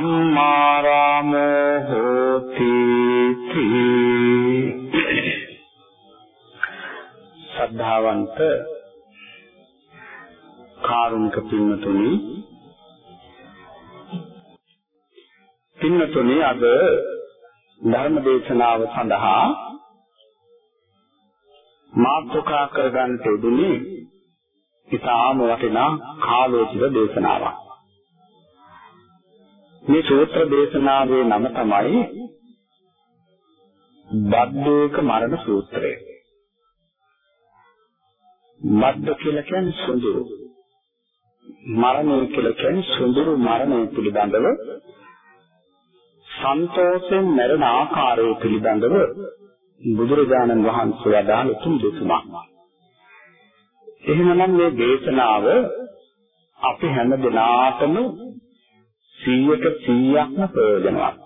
කම්මාරාමෝ හෝති සද්ධාවන්ත කාරුණික පින්වතුනි පින්වතුනි අද ධර්ම දේශනාව සඳහා මාතෘකා කරගන්නට උදුනේ ඉතාම වටිනා කාලෝචිත දේශනාවක්. මේ සූත්‍ර දේශනාවේ නම තමයි බද්දේක මරණ සූත්‍රය. බද්ද කියලා කියන්නේ සුඳුරු. මරණය කියලා කියන්නේ සුඳුරු මරණය පිළිබඳව සන්තෝෂයෙන් මරණ ආකාරය පිළිබඳව බුදුරජාණන් වහන්සේ වදාළ තුන් දෙතුමක්. එහෙමනම් මේ දේශනාව අපි හැම දිනාටම 100ට 100ක්ම ප්‍රයෝජනවත්.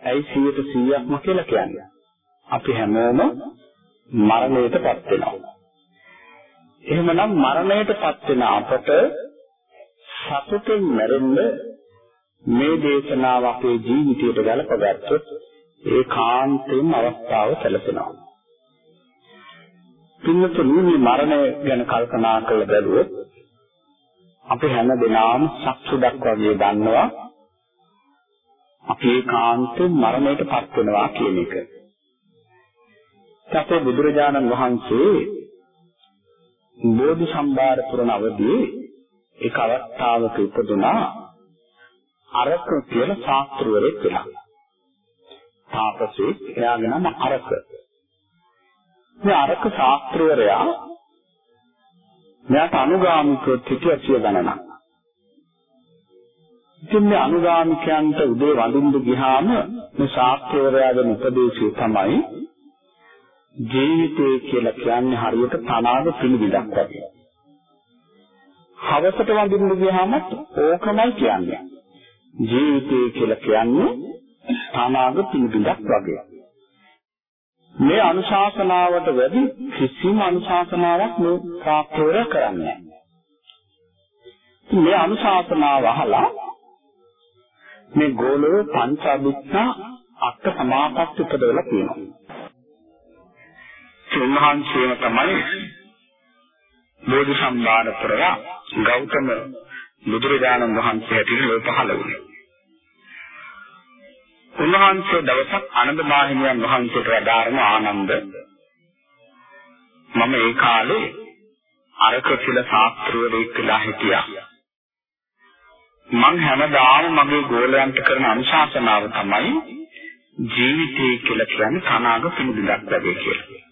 ඇයි 100ට 100ක්ම කියලා කියන්නේ? අපි හැමෝම මරණයටපත් වෙනවා. එහෙමනම් මරණයටපත් වෙන අපට සතුටින් මැරෙන්න මේ දේශනාව අපේ ජීවිතයට ගලපගත්තොත් ඒ කාන්තෙන් අවස්ථාව සැලසෙනවා. පින්නතුනි මේ මරණය ගැන කල්පනා කරලා බැලුවොත් අපි හැම දිනම සක්සුඩක් වගේ දන්නවා අපි ඒකාන්තයෙන් මරණයටපත් වෙනවා කියන එක. අපේ බුදුරජාණන් වහන්සේ බෝධි සම්භාර පුරණ අවදී එක අවස්ථාවක ඉපදුනා අරක කියලා ශාස්ත්‍රවරයෙක් වෙලා. තාපසේ එයාගේ නම අරක. මේ අරක ශාස්ත්‍රවරයා මෙයාට අනුගාමිකව සිටිය සිය ගණනක්. ඉතින් මේ අනුගාමිකයන්ට උදේ වඳින්න ගියාම මේ ශාස්ත්‍රවරයාගේ උපදේශය තමයි ජීවිතය කියලා කියන්නේ හරියට තනාද පිළිවිදක් වගේ. හවසට වඳින්න ගියාම ඕකමයි කියන්නේ. ජීවිතය කියලා කියන්නේ තනාද පිළිවිදක් වගේ. මේ අනුශාසනාවට වැඩි කිසිම අනුශාසනාවක් මේ ප්‍රාප්තවර කරන්නේ මේ අනුශාසනාව අහලා මේ ගෝලෝ පංච අභිඥා අට සමාපatti උපදවලා තියෙනවා. සිංහන්සේම තමයි බෝධි සම්බාර පුරලා ගෞතම බුදුරජාණන් වහන්සේ හැටියට ලෝක පහළ වුණේ. උන්වහන්සේ දවසක් ආනන්ද මාහිමියන් වහන්සේට වදාරන ආනන්ද මම ඒ කාලේ අරක කියලා ශාස්ත්‍රවරයෙක් කියලා හිටියා. මං හැමදාම මගේ ගෝලයන්ට කරන අනුශාසනාව තමයි ජීවිතය කියලා කියන්නේ තනාග පිළිබිලක් වගේ කියලා.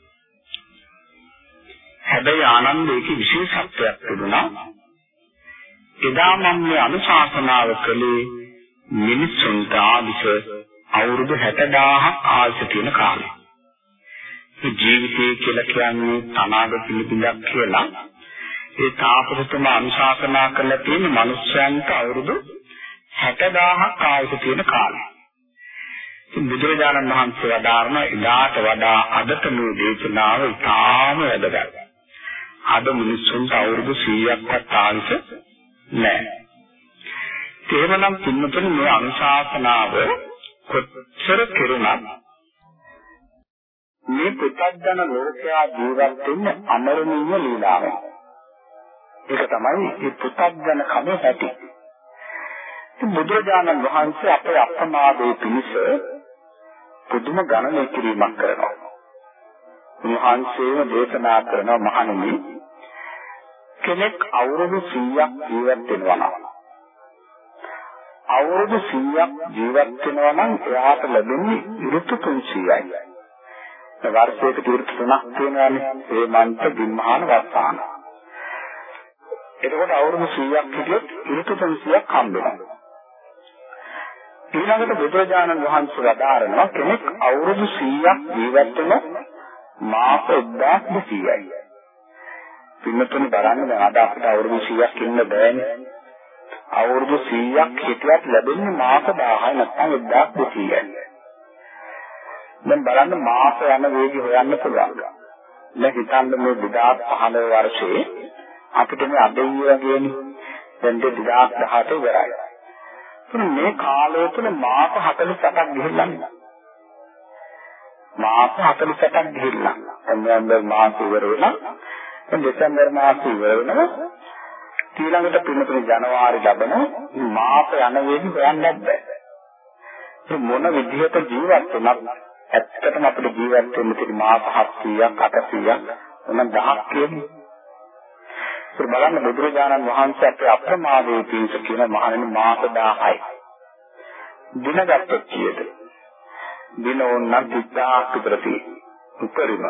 හැබැයි ආනන්දයේ විශේෂත්වයක් තිබුණා. එදා මම මේ අනුශාසනාව කළේ මිනිසුන්ට ආවිස අවුරුදු 60000ක් ආයුෂ තියෙන කාලේ. මේ ජීවිතය කියලා කියන්නේ තනාග පිළිබිඳක් කියලා ඒ තාපසතුම අනුශාසනා කරලා තියෙන මිනිස්යන්ට අවුරුදු 60000ක් ආයුෂ තියෙන කාලේ. ඉතින් බුදුරජාණන් වහන්සේ වදාारण එදාට වඩා අදට මේ දේශනාව ඉතාම වැදගත්. අද මිනිස්සුන්ට අවුරුදු 100ක්වත් ආයුෂ නැහැ. එහෙමනම් පින්නතුනි මේ අනුශාසනාව කොච්චර කෙරුණත් මේ පුතග්ජන ලෝකයා ජීවත් වෙන්නේ අමරණීය ලීලාවක්. ඒක තමයි මේ පුතග්ජන කම ඇති. බුදුරජාණන් වහන්සේ අපේ අප්‍රමාදයේ පිණිස පුදුම ගණනය කිරීමක් කරනවා. උන්වහන්සේම දේශනා කරන මහණෙනි කෙනෙක් අවුරුදු 100ක් ජීවත් වෙනවා නම් අවුරුදු 100ක් ජීවත් වෙනවා නම් එයාට ලැබෙන්නේ ඍතු 300යි. වර්ෂයකට ඍතු තුනක් තියෙනවානේ. ඒ මන්ත දිම්හාන වස්සාන. එතකොට අවුරුදු 100ක් හිටියොත් ඍතු 300ක් හම්බ වෙනවා. ඊළඟට බුදුරජාණන් වහන්සේ වදාරනවා කෙනෙක් අවුරුදු 100ක් ජීවත් වෙන මාස 1200යි. පින්නතුනි බලන්න දැන් අද අපිට අවුරුදු 100ක් ඉන්න බෑනේ. අවුරුදු 100ක් හිටියත් ලැබෙන්නේ මාස 1000යි නැත්නම් 1200යි. දැන් බලන්න මාස යන වේගය හොයන්න පුළුවන්. දැන් හිතන්න මේ 2015 වර්ෂයේ අපිට මේ අද වගේනේ දැන් 2018 ඉවරයි. ඉතින් මේ කාලය තුළ මාස 48ක් ගිහිල්ලා මාස 48ක් ගිහිල්ලා. නොවැම්බර් මාසෙ ඉවර වෙලා දැන් දෙසැම්බර් මාසෙ ඉවර වෙනවා. ඊළඟට පින්නතුනේ ජනවාරි ලබන මාස යන වේදි හොයන්නත් බෑ. මොන විදිහට ජීවත් වුණත් ඇත්තටම අපිට ජීවත් වෙන්න තියෙන මාස 700ක් 800ක් මොන 1000ක් කියන්නේ. ඒක බලන්න බුදුරජාණන් වහන්සේ අපේ අප්‍රමාදයේ පිංස කියන මහණෙනි මාස 1000යි. දින ගත්තොත් කීයද? දින ඕනනම් 3000ක් විතර තියෙනවා. උපරිම.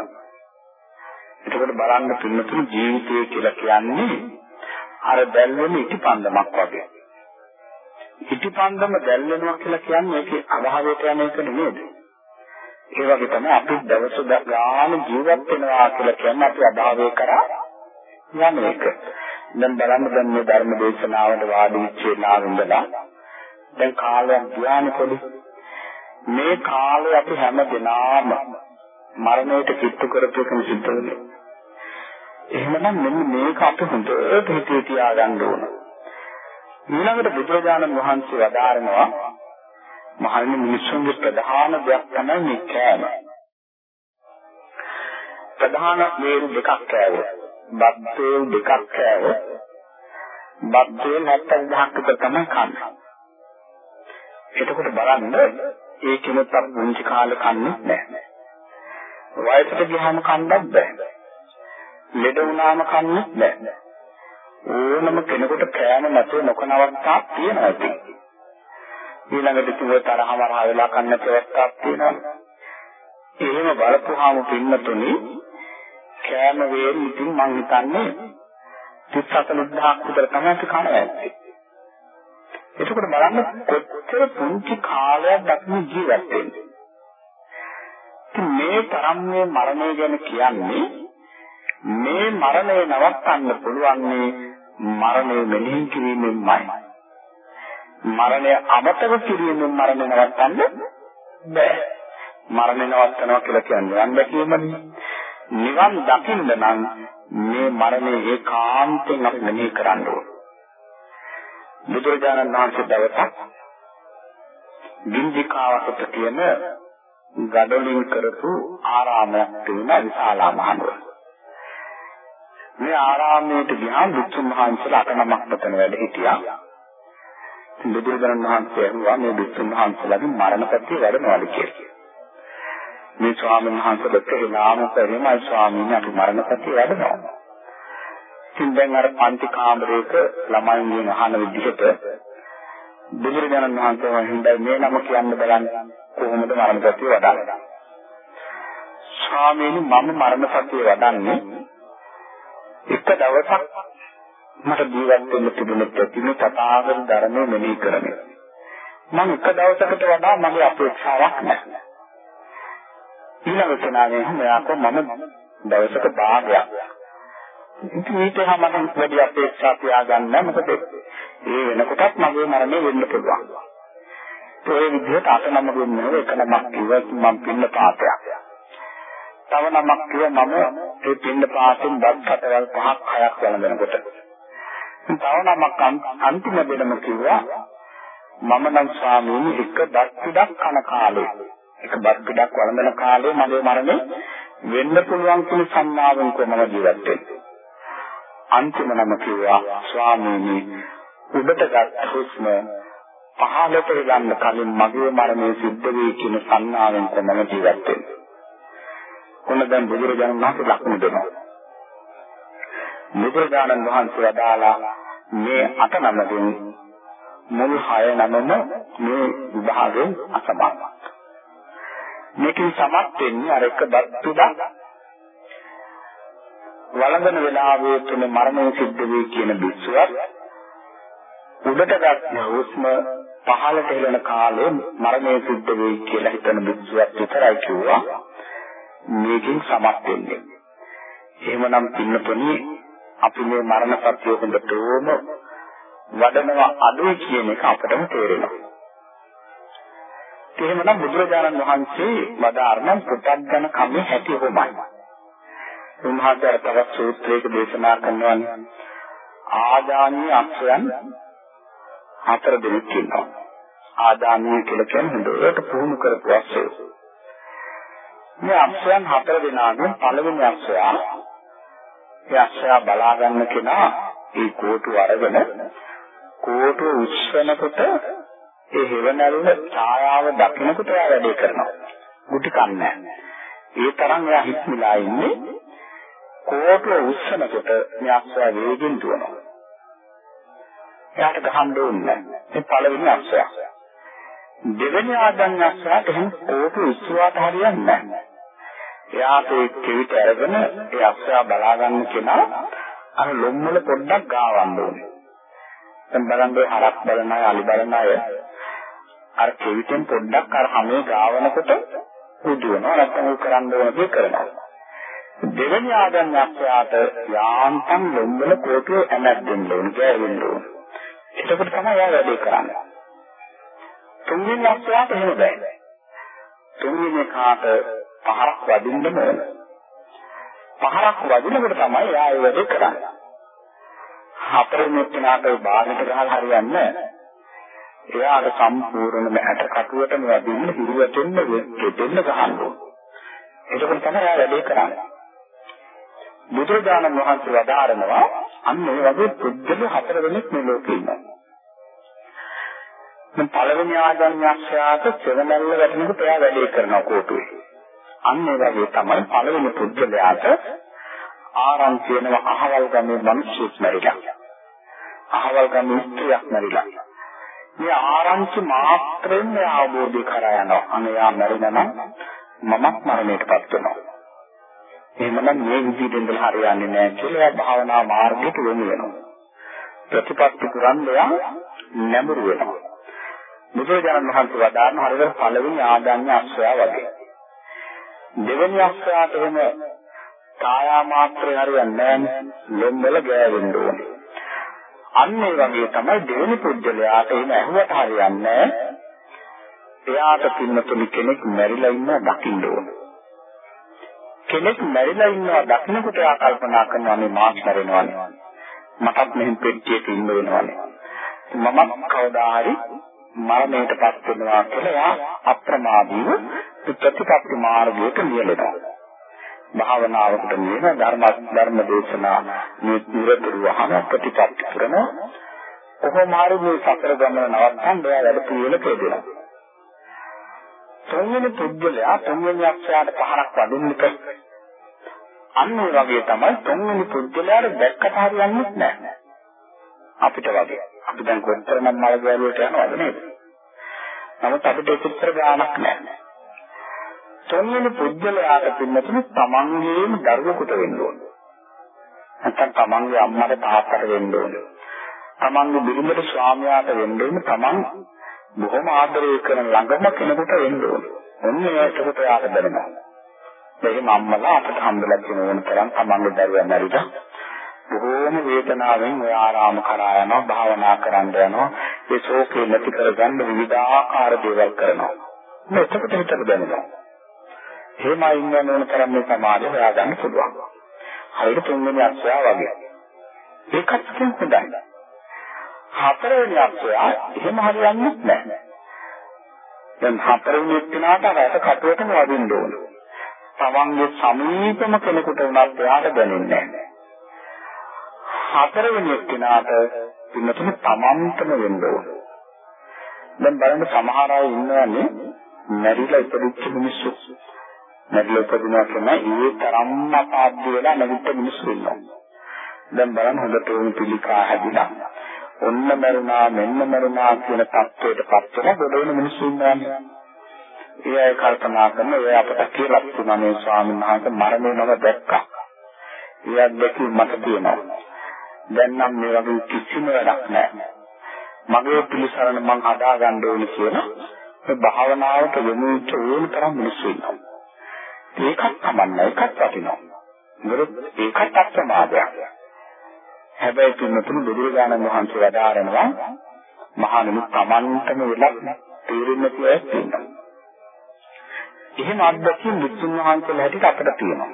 එතකොට බලන්න පින්නතුණු ජීවිතය කියලා කියන්නේ අර දැල්වෙන ඉටිපන්දමක් වගේ. ඉටිපන්දම දැල්වෙනවා කියලා කියන්නේ ඒකේ අභාවයට යන එක නෙමෙයි. ඒ වගේ තමයි අපි දවස ගාන ජීවත් වෙනවා කියලා කියන්නේ අපි අභාවය කරා යන එක. දැන් බලන්න දැන් මේ ධර්ම දේශනාවට වාඩි වෙච්ච නාවින්දලා දැන් කාලයක් ගියානේ පොඩි. මේ කාලේ අපි හැම දිනාම මරණයට කිට්ටු කරපු එකම සිද්ධ වෙනවා. එහෙමනම් මෙන්න මේක අපි හොඳට හිතේ තියාගන්න ඕන. ඊළඟට බුදුරජාණන් වහන්සේ වදාරනවා මහණෙනි මිනිස්සුන්ගේ ප්‍රධාන දෙයක් තමයි මේ කෑම. ප්‍රධාන වේල් දෙකක් කෑවොත්, බත් වේල් දෙකක් කෑවොත්, බත් වේල් 70000ක් විතර තමයි කන්නේ. එතකොට බලන්න ඒ කෙනෙක් පුංචි කාලේ කන්නේ නැහැ. වයසට ගියාම කන්නත් බෑ. ලෙඩ වුණාම කන්නේ නැහැ. ඕනම කෙනෙකුට කෑම නැතුව නොකන අවස්ථාවක් තියෙනවා ඉතින්. ඊළඟට කිව්ව තරහමරහ වෙලා කන්න අවස්ථාවක් තියෙනවා. එහෙම බලපුවාම පින්නතුනි කෑම වේල් ඉතින් මං හිතන්නේ 34000ක් විතර තමයි අපි කන ඇත්තේ. එතකොට බලන්න කොච්චර පුංචි කාලයක් අපි ජීවත් වෙන්නේ. මේ තරම් මේ මරණය ගැන කියන්නේ මේ මරණය නවත්තන්න පුළුවන් මරණය මෙනෙහි කිරීමෙන්මයි. මරණය අමතක කිරීමෙන් මරණය නවත්තන්න බෑ. මරණය නවත්තනවා කියලා කියන්නේ යන්න කියමනේ. නිවන් දකින්න නම් මේ මරණය ඒකාන්තයෙන් අපි මෙනෙහි කරන්න ඕන. බුදුරජාණන් වහන්සේ දවසක් බින්දිකාවකට කියන ගඩොලින් කරපු ආරාමයක් තියෙන විශාලා මහනුවර. මේ ආරාමයට ගියාම බුදුන් වහන්සේලා අට නමක් මෙතන වැඩ හිටියා. බුදුරජාණන් වහන්සේ අහුවා මේ බුදුන් වහන්සේලාගේ මරණපත්‍ය වැඩනවාද කියලා. මේ ස්වාමීන් වහන්සේට එලාම පරිමයි ස්වාමීන් අපි මරණපත්‍ය වැඩනවා. ඉතින් දැන් අර පන්ති කාමරයක ළමයින්ගෙන් අහන විදිහට බුදුරජාණන් වහන්සේ වහින්දයි මේ නම කියන්න බලන්න කොහොමද මරණපත්‍ය වඩන්නේ? ස්වාමීනි මම මරණපත්‍ය වඩන්නේ එක දවසක් මට ජීවත් වෙන්න තිබුණ ප්‍රතිම තථාගත ධර්මය මෙනෙහි කරන්නේ. මම එක දවසකට වඩා මගේ අපේක්ෂාවක් නැහැ. ඊළඟ සනාවේ මම මම දවසක භාගයක්. ඉතින් මේක මට වැඩි අපේක්ෂා තියාගන්න මොකද ඒ වෙනකොටත් මගේ මරණය වෙන්න පුළුවන්. ඒ විදිහට අත නම දුන්නේ එක නමක් කිව්වත් මම පින්න පාපයක්. තව නමක් කිව්ව මම ඒ පින්න පාසෙන් බත් කටවල් පහක් හයක් වළඳනකොට. තව නමක් අන්තිම දෙනම කිව්වා මම නම් ස්වාමීනි එක බත් පිටක් කන කාලේ එක බත් පිටක් වළඳන කාලේ මගේ මරණය වෙන්න පුළුවන් කියන සම්මාවෙන් කොමම ජීවත් වෙන්නේ. අන්තිම නම කිව්වා ස්වාමීනි උඩට ගත් හුස්ම පහළට ගන්න කලින් මගේ මරණය සිද්ධ වෙයි කියන සන්නාවෙන් කොමම ජීවත් වෙන්නේ. ඔන්න දැන් බුදුරජාණන් වහන්සේ ලක්ෂණ දෙනවා. බුදුරජාණන් වහන්සේ වදාලා මේ අට නමකින් මුල් හය නමම මේ විභාගයෙන් අසමානයි. මේකෙන් සමත් වෙන්නේ අර එක බත් තුඩක් වළඳන වෙලාවේ තුන මරණය සිද්ධ වෙයි කියන බිස්සුවක් උඩට ගත් හුස්ම පහළට එළන කාලේ මරණය සිද්ධ වෙයි කියලා හිතන බුද්ධියක් විතරයි කිව්වා. මේකෙන් සමත් වෙන්නේ. එහෙමනම් පින්නතුනි අපි මේ මරණ සත්‍ය හොඳටම වඩනවා අඩුයි කියන එක අපටම තේරෙනවා. එහෙමනම් බුදුරජාණන් වහන්සේ වදාारण පුතග්ජන කමේ හැටි කොහොමයි? උන්වහන්සේ තවත් සූත්‍රයක දේශනා කරනවා ආදානීය අක්ෂයන් හතර දෙනෙක් ඉන්නවා. ආදානීය කියලා කියන්නේ හොඳට පුහුණු කරපු අක්ෂය. මේ අක්ෂයන් හතර දෙනාගෙන් පළවෙනි අක්ෂයා ඒ අක්ෂයා බලා ගන්න කෙනා ඒ කෝටු අරගෙන කෝටු උස්සනකොට ඒ හෙවණැල්ල ඡායාව දකිනකොට එයා වැඩේ කරනවා. ගුටි කන්නේ ඒ තරම් එයා හිස්මිලා ඉන්නේ කෝටුව උස්සනකොට මේ අක්ෂයා වේගෙන් දුවනවා. එයාට ගහන්න ඕනේ මේ පළවෙනි අක්ෂය. දෙවෙනි ආදන් අක්ෂයාට එහෙම කෝටුව උස්සුවාට හරියන්නේ නැහැ. එයාට ඒ කෙවිත අරගෙන ඒ අක්ෂයා බලා ගන්න කෙනා අර ලොම්වල පොඩ්ඩක් ගාවන්න ඕනේ. දැන් බලන්න හරක් බලන අය අලි බලන අය අර කෙවිතෙන් පොඩ්ඩක් අර හැමේ ගාවනකොට උදුවනවා නැත්නම් උ කරන්න ඕන දේ කරනවා. දෙවෙනි ආගන්‍යක්ෂයාට යාන්තම් ලොම්බල කෝටුව ඇමැද්දෙන්න ඕන ගෑවෙන්න ඕන. එතකොට තමයි එයා වැඩේ කරන්නේ. තුන්වෙනි අක්ෂයාට එහෙම බෑ. තුන්වෙනි කාට පහරක් වදින්න ඕන. පහරක් වදිනකොට තමයි එයා ඒ වැඩේ කරන්නේ. හතරවෙනි කෙනාට බාහිර ගහලා හරියන්නේ එයාට සම්පූර්ණම ඇට කටුවටම වදින්න හිරුවටෙන්න දෙන්න ගහන්න ඕන. එතකොට තමයි එයා වැඩේ කරන්නේ. බුදුරජාණන් වහන්සේ වදාරනවා අන්න ඒ වගේ පුද්ගල හතර දෙනෙක් මේ ලෝකේ ඉන්නවා. මම පළවෙනි ආගම්‍යක්ෂයාට සෙවණැල්ල වැටෙනකොට එයා වැඩේ කරනවා කෝටුවේ. අන්න ඒ වගේ තමයි පළවෙනි පුද්ගලයාට ආරංචි වෙනවා අහවල් ගමේ මිනිස්සුත් මැරිලා. අහවල් ගමේ ස්ත්‍රියක් මැරිලා. මේ ආරංචි මාත්‍රෙන් අවබෝධය කරා යනවා. අනේ යා මැරෙනවා නම් මමත් මරණයටපත් වෙනවා. එහෙමනම් මේ විදිහට ඉඳලා හරියන්නේ නැහැ කියලා භාවනා මාර්ගයට යොමු වෙනවා. ප්‍රතිපත්ති පුරන්දයා නැඹුරු වෙනවා. බුදුරජාණන් වහන්සේ වදාारण හරියට පළවෙනි ආගන්‍ය අක්ෂයා වගේ. දෙවෙනි අක්ෂයාට එහෙම කායා මාත්‍රේ හරියන්නේ නැහැ. ලොම්බල ගෑවෙන්න ඕනේ. අන්න ඒ වගේ තමයි දෙවෙනි පුජ්‍යලයාට එහෙම ඇහුවට හරියන්නේ නැහැ. එයාට පින්නතුනි කෙනෙක් මැරිලා ඉන්න දකින්න ඕනේ. කෙනෙක් මැරිලා ඉන්නවා දකින්නකොට එයා කල්පනා කරනවා මේ මාත් මැරෙනවානේ. මටත් මෙහෙම පෙට්ටියක ඉන්න වෙනවානේ. මමත් කවදා හරි මරණයටපත් වෙනවා කියලා එයා අප්‍රමාදීව ප්‍රතිපත්ති මාර්ගයට නියැලෙනවා. භාවනාවකට නියම ධර්ම ධර්ම දේශනා මේ නිරතුරුවම ප්‍රතිපත්ති කරන කොහොම හරි මේ සතර ගමන නවත්තන්න එයා වැඩ පිළිවෙල කෙරෙනවා. තුන්වෙනි පුද්ගලයා තුන්වෙනි අක්ෂරයට පහරක් වදින්නක අන්න ඒ වගේ තමයි තුන්වෙනි පුද්ගලයාට දැක්කට හරියන්නේ නැහැ. අපිට වගේ. අපි දැන් කොච්චර නම් මල ගැලුවට යනවද නේද? නමුත් අපිට ඒකතර ගාණක් නැහැ. තුන්වෙනි පුද්ගලයාට පින්නතුනේ තමන්ගේම දරුවෙකුට වෙන්න ඕනේ. නැත්නම් තමන්ගේ අම්මට තාත්තට වෙන්න ඕනේ. තමන්ගේ බිරිඳට ස්වාමියාට වෙන්න ඕනේ. තමන් බොහොම ආදරය කරන ළඟම කෙනෙකුට වෙන්න ඕනේ. ඔන්න ඒකට යාට දැනෙනවා. එහෙනම් අම්මලා අපට හම්බෙලා තියෙන ඕන තරම් තමන්ගේ දරුවා මැරිලා බොහෝම වේදනාවෙන් ඔය ආරාම කරා යනවා භාවනා කරන්න යනවා. ඒ ශෝකේ නැති කරගන්න විවිධාකාර දේවල් කරනවා. මේ එතකොට හිතට දැනෙනවා එහෙමයි ඉන්න ඕන තරම් මේ සමාජය හොයාගන්න පුළුවන්. හරියට තුන්වෙනි අක්ෂයා වගේ. ඒකත් හොඳයි. හතරවෙනි අක්ෂයා එහෙම හරියන්නේ නැහැ. දැන් හතරවෙනි එක්කෙනාට රට කටුවටම වදින්න ඕනේ. තමන්ගේ සමීපම කෙනෙකුට උනත් එයාට දැනෙන්නේ නැහැ. හතරවෙනි එක්කෙනාට පින්නතුනේ තමන්ටම වෙන්න ඕන. දැන් බලන්න සමහර අය ඉන්නවනේ මැරිලා ඉපදිච්ච මිනිස්සු. මැරිලා ඉපදිනවා කියන්නේ ඒ තරම්ම අපාද්‍ය වෙලා නැගිට මිනිස්සු ඉන්නවා. දැන් බලන්න හොඳට උන් පිළිකා හැදිලා. ඔන්න මරුණා මෙන්න මරුණා කියන තත්ත්වයට පත් වෙන ගොඩ වෙන මිනිස්සු ඉන්නවනේ. ඒ අය කල්පනා කරන ඒ අපට කියලා තුනා මේ ස්වාමීන් වහන්සේ මරණය නම දැක්කා. ඒ අත්දැකීම් මට තියෙනවා. දැන් නම් මේ වගේ කිසිම වැඩක් නැහැ. මගේ පිළිසරණ මං හදා ගන්න ඕනේ කියලා මේ භාවනාවට යොමු වෙච්ච ඕන තරම් මිනිස්සු ඉන්නවා. ඒකත් තමයි ඒකත් වටිනවා. මොකද ඒකත් අත්මාදයක්. හැබැයි තුන්තුණු බුදුරජාණන් වහන්සේ වදාරනවා මහණෙනි Tamanටම වෙලක් තේරෙන්නේ කියලා තියෙනවා. එහෙම අත්දැකීම් බුදුන් වහන්සේලා හැටියට අපිට තියෙනවා.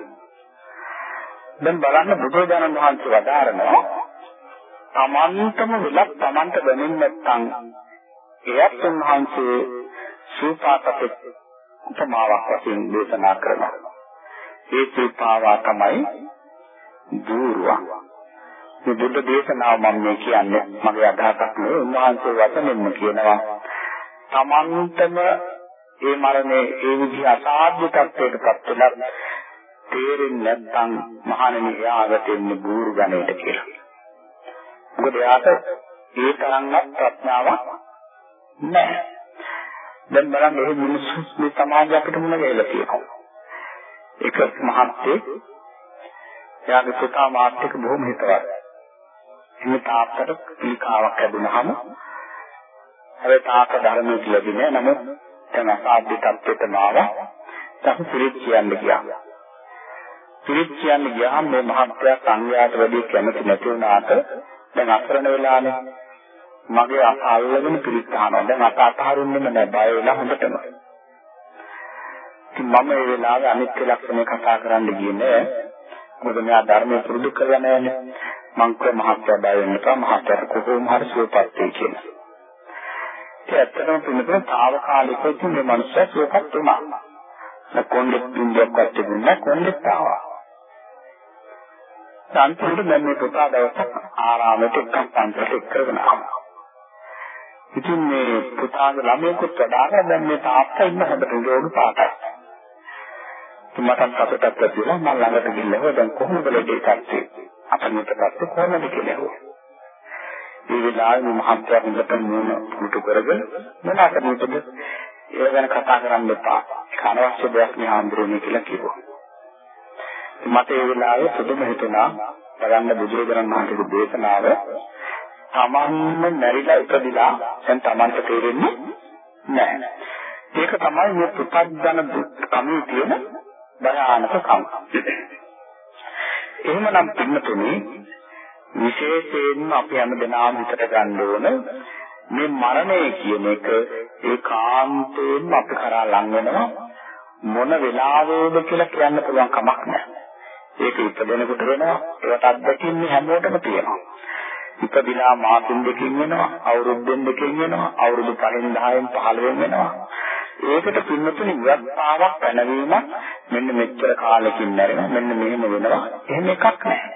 දැන් බලන්න බුදුරජාණන් වහන්සේ වදාරනවා Tamanටම වෙලක් Tamanට දැනෙන්නේ නැත්නම් එයත් උන්වහන්සේ සූපාතපෙ උපමාවක් වශයෙන් දේශනා කරනවා. ඒ සූපාවා තමයි දූරුවක්. මේ බුද්ධ දේශනාව මම මේ කියන්නේ මගේ අදහසක් නෙවෙයි උන්වහන්සේ වචනෙන්ම කියනවා තමන්ටම ඒ මරණය ඒ විදිහ අසාධ්‍ය තත්ත්වයකටපත් වෙලා තේරෙන්නේ නැත්නම් මහණෙනි එයාට එන්නේ බూరు ගණයට කියලා. මොකද එයාට ඒ තරම්වත් ප්‍රඥාවක් නැහැ. දැන් බලන්න මේ මිනිස්සු මේ සමාජය අපිට මුණ ගැහිලා තියෙනවා. එක මහත්තයෙක් එයාගේ පුතා මාත් එක්ක බොහොම හිතවත්. එන්නේ තාත්තට පීකාවක් ලැබුණාම හැබැයි තාත්තා ධර්මයේ කියලාදී නෑ නමුත් දැන් අසාධ්‍ය තත්ත්වයටම ආවා. තමයි පිළිත් කියන්න ගියා. පිළිත් කියන්න ගියාම මේ මහත්තයා සංඝයාට වැඩි කැමති නැති වුණාට දැන් අසරණ වෙලානේ. මගේ අල්ලගෙන පිළිත් අහනවා. දැන් අත අතහරින්නෙම නෑ බය වෙලා හොඳටම. ඉතින් මම ඒ වෙලාවේ අනිත්‍ය ලක්ෂණ කතා කරන්න ගියේ නෑ. මොකද මෙයා ධර්මයේ පුරුදු කරලා නෑනේ. මං කව මහත්ය බය වෙන්න එපා මහත්යට කොහොම හරි සුවපත් වෙයි කියලා. ඒ ඇත්තටම පිළිතුර తాවකාලිකව ඉතින් මේ මනුස්සයා සුවපත් වුණා. කොණ්ඩෙත් පින්දක්වත් තිබුණා කොණ්ඩෙත් ආවා. අන්තිමට දැන් මේ පුතා දවසක් ආරාමයට එක්ක පන්සලට කරගෙන ආවා. ඉතින් මේ පුතාගේ ළමයෙකුත් වඩා දැන් මේ තාත්තා ඉන්න හොඳට උදේවරු පාටයි. මටත් සතුටක් ලැබුණා මම ළඟට ගිහිල්ලා දැන් කොහොමද ලෙඩේ කත්තේ අපිටපත් කොහොමද කියලා ඇහුවා. මේ වෙලාවේ මහත්ය හොඳට මූණ පුටු කරගෙන මොනවා කරන්නද ඒ ගැන කතා කරන්න එපා. අනවශ්‍ය දෙයක් නේ හඳුරන්නේ කියලා කිව්වා. මට ඒ වෙලාවේ පුදුම හිතුණා බලන්න බුදුරජාණන් වහන්සේගේ දේශනාව තමන්ම මැරිලා ඉපදිලා දැන් තමන්ට තේරෙන්නේ නැහැ. ඒක තමයි මේ පුතග්ජන කමී තියෙන භයානකකම්. එහෙමනම් පින්නතුනේ විශේෂයෙන්ම අපි හැමදෙනාම හිතට ගන්න ඕන මේ මරණය කියන එක ඒකාන්තයෙන්ම අපි කරා ලං වෙනවා මොන වෙලාවෙද කියලා කියන්න පුළුවන් කමක් නැහැ. ඒක ඉපදෙනකොට වෙනවා. ඒකට අත්දැකීම් හැමෝටම තියෙනවා. ඉපදිලා මාසින් දෙකකින් වෙනවා අවුරුද්දෙන් දෙකකින් වෙනවා අවුරුදු 5න් 10න් 15න් වෙනවා. ඒකට පින්නතුනි විවස්ථාවක් පැනවීමක් මෙන්න මෙච්චර කාලෙකින් මැරෙනවා මෙන්න මෙහෙම වෙනවා. එහෙම එකක් නැහැ.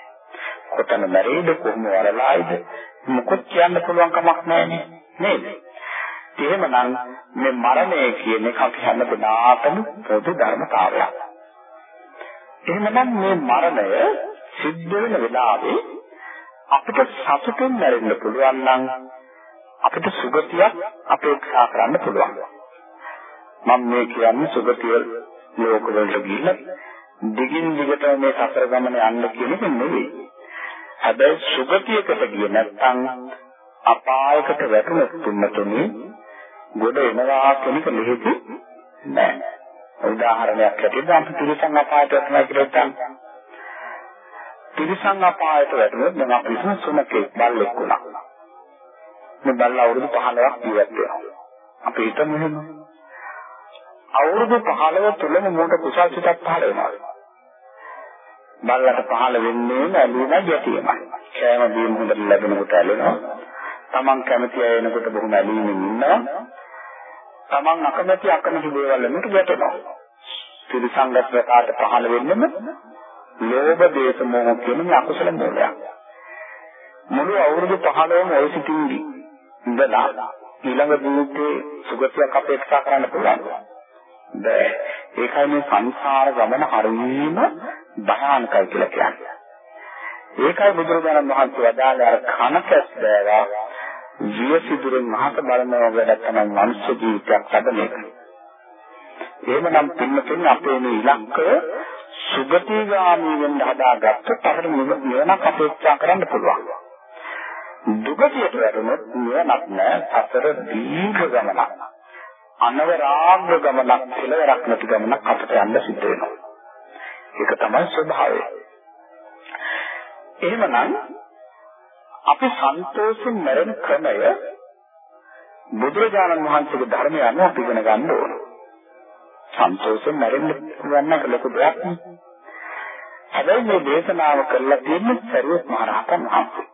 කොතන මැරෙයිද කොහොම වරලායිද? මොකොත් කියන්න පුළුවන් කමක් නැහැ නේද? එහෙමනම් මේ මරණය කියන එක අපි හැමදාටම පොදු ධර්මතාවයක්. එහෙමනම් මේ මරණය සිද්ධ වෙන වෙලාවේ අපිට සතුටින් මැරෙන්න පුළුවන් නම් අපිට සුගතියක් අපේක්ෂා කරන්න පුළුවන්. මම මේ කියන්නේ සුගතිය ලෝකවලට ගිහිල්ලා දිගින් දිගට මේ සතර ගමන යන්න කියන එක නෙවෙයි. හැබැයි සුගතියකට ගියේ නැත්නම් අපායකට වැටුණොත් තුන්නතුනේ ගොඩ එනවා කියන එක ලිහිති නෑ. උදාහරණයක් ඇටියට අපි තිරසං අපායට වැටුණා කියලා හිතන්න. තිරසං අපායට වැටුණොත් දැන් අපි සුනකේ බල්ලෙක් වුණා. මේ බල්ලා අවුරුදු 15ක් ජීවත් වෙනවා. අපි හිතමු එහෙම. අවුරුදු 15 තුලම මොකට කුසල් සිතක් පහළ වෙනවා. බල්ලට පහළ වෙන්නේ නැලුණ ගැතියමයි. කෑම බීම හොඳට ලැබෙනකොට ඇලෙනවා. Taman කැමති අය එනකොට බොහොම ඇලීමෙන් ඉන්නවා. Taman අකමැති අකමැති දේවල් වලට ගැටෙනවා. ත්‍රිසංගත ප්‍රකාරයට පහළ වෙන්නෙම ලෝභ දේශ මොහ කියන මේ අකුසල මූලයක්. මුළු අවුරුදු 15ම ඔය සිටින්දී ඉඳලා ඊළඟ ජීවිතේ සුගතියක් අපේක්ෂා කරන්න පුළුවන්. බෑ. ඒකයි මේ සංසාර ගමන හරීම භයානකයි කියලා කියන්නේ. ඒකයි බුදුරජාණන් වහන්සේ වදාළ අර කන කැස් බෑවා ජීවිතිදුරෙන් මහත බලනවා වැඩ තමයි මනුෂ්‍ය ජීවිතයක් ලැබෙන එක. එහෙමනම් පින්නතුන් අපේ මේ ඉලක්කය සුගතිගාමී වෙන්න හදාගත්තොත් අපිට නිවනක් අපේක්ෂා කරන්න පුළුවන්. දුගතියට වැටුනොත් නිවනක් නෑ සතර දීර්ඝ ගමනක්. අනවරාග්‍ර ගමනක් කෙලවරක් නැති ගමනක් අපට යන්න සිද්ධ වෙනවා. ඒක තමයි ස්වභාවය. එහෙමනම් අපි සන්තෝෂෙන් මැරෙන ක්‍රමය බුදුරජාණන් වහන්සේගේ ධර්මය අනුව අපි ඉගෙන ගන්න ඕන. සන්තෝෂෙන් මැරෙන්න ගන්න ලොකු දෙයක් නෙවෙයි. හැබැයි මේ දේශනාව කරලා තියෙන්නේ සරියත් මහ රහතන් වහන්සේ.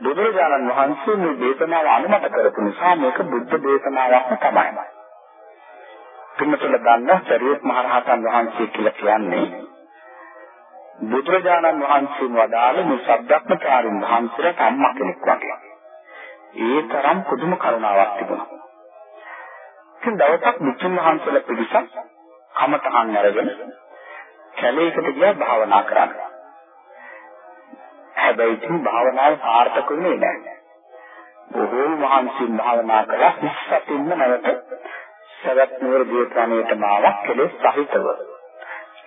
බුදුරජාණන් වහන්සේ මේ දේශනාව අනුමත කරපු නිසා මේක බුද්ධ දේශනාවක් තමයි. පින්නතුල දන්න සරියත් මහ රහතන් වහන්සේ කියලා කියන්නේ බුදුරජාණන් වහන්සේ වදාළ මේ සබ්දක්මචාරින් වහන්සේට අම්මා කෙනෙක් වගේ. ඒ තරම් පුදුම කරුණාවක් තිබුණා. ඉතින් දවසක් මුතුන් වහන්සේලා පිළිසක් කමතහන් අරගෙන කැලේකට ගියා භාවනා කරන්න. හැබැයි ඉතින් භාවනාව සාර්ථක වෙන්නේ නැහැ. බොහෝ මහන්සියෙන් භාවනා කළා ඉස්සතින්ම නැවත සවැත් නුවර දීප්‍රාණයට මාවක් කෙලෙස් සහිතව.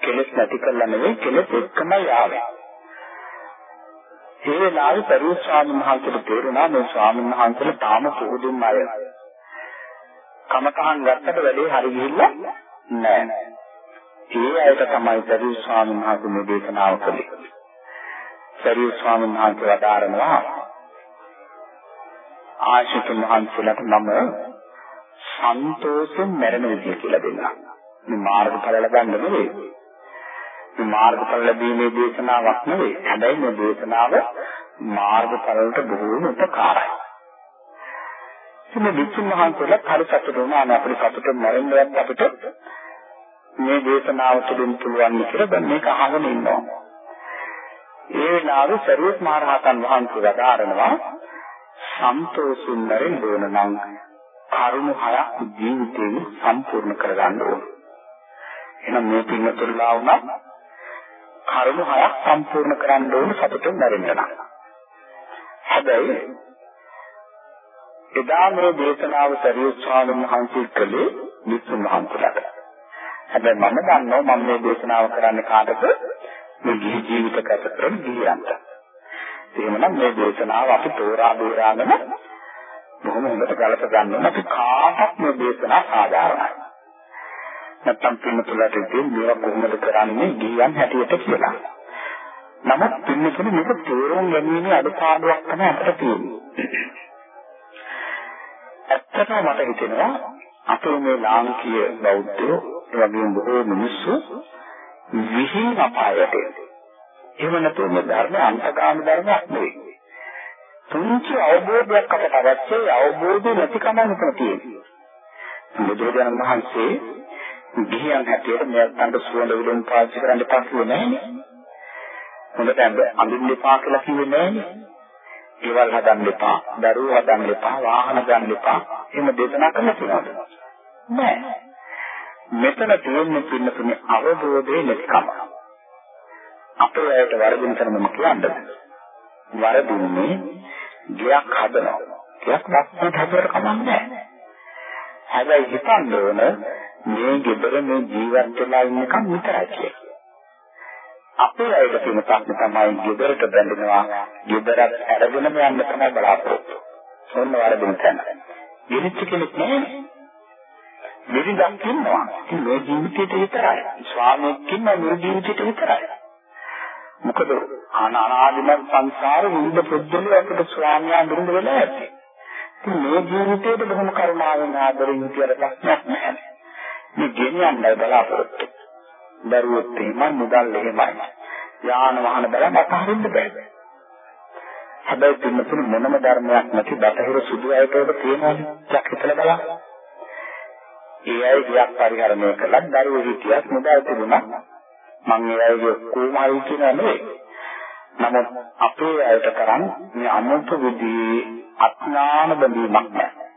කෙලෙස් නැති කළා නෙවෙයි කෙලෙස් එක්කමයි ආවේ. ඒ වෙලාවේ පරිඋ ස්වාමීන් වහන්සේට තේරුණා මේ ස්වාමීන් වහන්සේලා තාම පුදුම අය. කමතහන් ගත්තට වැඩේ හරි ගිහිල්ලා නැහැ. ඒ අයට තමයි සරිය ස්වාමීන් වහන්සේ මේ දේශනාව කළේ. සරිය ස්වාමීන් වහන්සේ වදාරනවා ආශිතුන් වහන්සේලාට මම සන්තෝෂෙන් මැරෙන විදිය කියලා දෙන්නා. මේ මාර්ගඵල ලබන්න නෙවෙයි. මේ මාර්ගඵල ලැබීමේ දේශනාවක් නෙවෙයි. හැබැයි මේ දේශනාව මාර්ගඵලවලට බොහෝම උපකාරයි. මේ විසුන් වහන්සේලා හරි සතුටු වුණා. අපේ සතුට මැරෙන්නවත් අපිට මේ දේශනාව තුළින් පුළුවන් කියලා දැන් මේක අහගෙන ඉන්නවා. ඒ වෙලාවේ සරියත් මහරහතන් වහන්සේ වදාරනවා සන්තෝෂින් නැරෙන්න ඕන නම් කරුණු හයක් ජීවිතේ සම්පූර්ණ කරගන්න ඕන. එහෙනම් මේ පින්නතුල්ලා වුණා කරුණු හයක් සම්පූර්ණ කරන්න ඕන සතුටින් නැරෙන්න නම්. හැබැයි එදා මේ දේශනාව සරියත් ස්වාමීන් වහන්සේ කළේ විසුණු වහන්සේලාට. හැබැයි මම දන්නවා මම මේ දේශනාව කරන්නේ කාටද? මේ ගිහි ජීවිත ගත කරන ගිහියන්ට. එහෙමනම් මේ දේශනාව අපි තෝරා බේරාගෙන බොහොම හොඳට ගලප ගන්න අපි කාටත් මේ දේශනාව සාධාරණයි. නැත්තම් පින්නතුලට ඉතින් මේවා කොහොමද කරන්නේ ගිහියන් හැටියට කියලා. නමුත් පින්නතුල මේක තේරුම් ගැනීමේ අඩපාඩුවක් තමයි අපිට තියෙන්නේ. ඇත්තටම මට හිතෙනවා අපේ මේ ලාංකීය බෞද්ධයෝ ඒ වගේම බොහෝ මිනිස්සු විහිං අපායට එහෙම නැතුව මේ ධර්ම අන්තකාම ධර්මයක් නෙවෙයි. තුන්චි අවබෝධයක් අපට අවශ්‍යයි අවබෝධය නැතිකම මෙතන තියෙනවා. බුදුරජාණන් වහන්සේ ගිහියන් හැටියට මේ අන්ත සුවඳ විලුම් පාවිච්චි කරන්න පස්සේ නැහැ. හොඳට අඳින්න එපා කියලා කිව්වේ නැහැ. ගෙවල් හදන්න එපා, දරුවෝ හදන්න එපා, වාහන ගන්න එපා. එහෙම දේශනා කරන්න තියෙනවා. නෑ. මෙතන තියෙන්නේ පින්නතුනේ අවබෝධයේ නැතිකම. අපේ ඇයට වරදින තරමම කියන්නේ. වරදින්නේ ගයක් හදනවා. ගයක් දැක්කට හදවට කමන්නේ නැහැ. හැබැයි හිතන්න ඕන මේ ගෙදර මේ ජීවත් වෙලා ඉන්නකම් විතරයි කියලා. අපේ අයට තියෙන ප්‍රශ්න තමයි ගෙදරට බැඳෙනවා. ගෙදරත් අරගෙනම යන්න තමයි බලාපොරොත්තු. සොන්න වරදින තැන. ගෙනිච්ච කෙනෙක් නෑනේ. බිරිඳක් ඉන්නවා. ඉතින් මේ ජීවිතේට විතරයි. ස්වාමියෙක් ඉන්නවා මේ ජීවිතේට විතරයි. මොකද අනාදිමත් සංසාර විවිධ පුද්ගලයන් අපිට ස්වාමියා බිරිඳ වෙලා ඇති. ඉතින් මේ ජීවිතේට බොහොම කරුණාවෙන් ආදරෙන් කියලා ප්‍රශ්නයක් නැහැ. මේ ගෙනියන්නයි බලාපොරොත්තු. දරුවොත් එහෙම මුදල් එහෙමයි. යාන වාහන බලන්න අතහරින්න බෑ. හැබැයි පින්නතුන මොනම ධර්මයක් නැති බටහිර සුදු අයට තියෙනවනේ. යක් හිතලා බලන්න. ඒ අය ගියක් පරිහරණය කළා දරුවෝ හිටියත් මුදල් තිබුණා මම ඒ අයගේ කොහොමයි කියනවා නෙවෙයි නමුත් අපේ අයට තරම් මේ අමුතු විදිහේ අඥාන බැඳීමක් නැහැ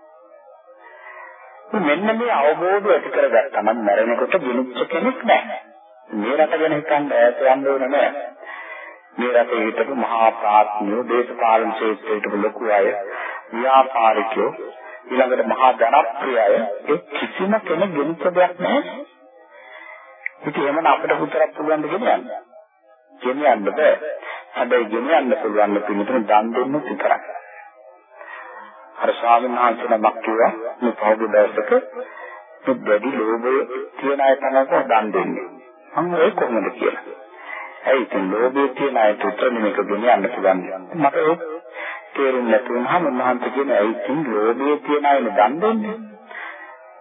මෙන්න මේ අවබෝධය ඇති කරගත්තා නම් මරණකොට ගිනිච්ච කෙනෙක් නැහැ මේ රට ගැන හිතන්න ඈත යන්න ඕන නෑ මේ රටේ හිටපු මහා ප්‍රාඥයෝ දේශපාලන ක්ෂේත්‍රයේ හිටපු ලොකු අය ව්‍යාපාරිකයෝ ඊළඟට මහා ජනප්‍රියය ඒ කිසිම කෙනෙක් ගෙනිච්ච දෙයක් නැහැ. ඉතින් එහෙමනම් අපිට උත්තරක් පුළුවන් දෙන්න. ගෙනියන්න බෑ. හැබැයි ගෙනියන්න පුළුවන් පිළිතුරු දන් දෙන්න විතරයි. අර ස්වාමීන් වහන්සේ නමක් කිව්වා මේ පහුගිය දවසක මේ දැඩි ලෝභය තියන අය තමයි දන් දෙන්නේ. මම ඒක කොහොමද කියලා. ඇයි ඉතින් ලෝභය තියන අයට උත්තර මේක ගෙනියන්න පුළුවන්. මට ඒක තේරුම් නැති වුණාම මහන්ත කියන ඇයි ඉතින් ලෝභය තියන අය දන් දෙන්නේ?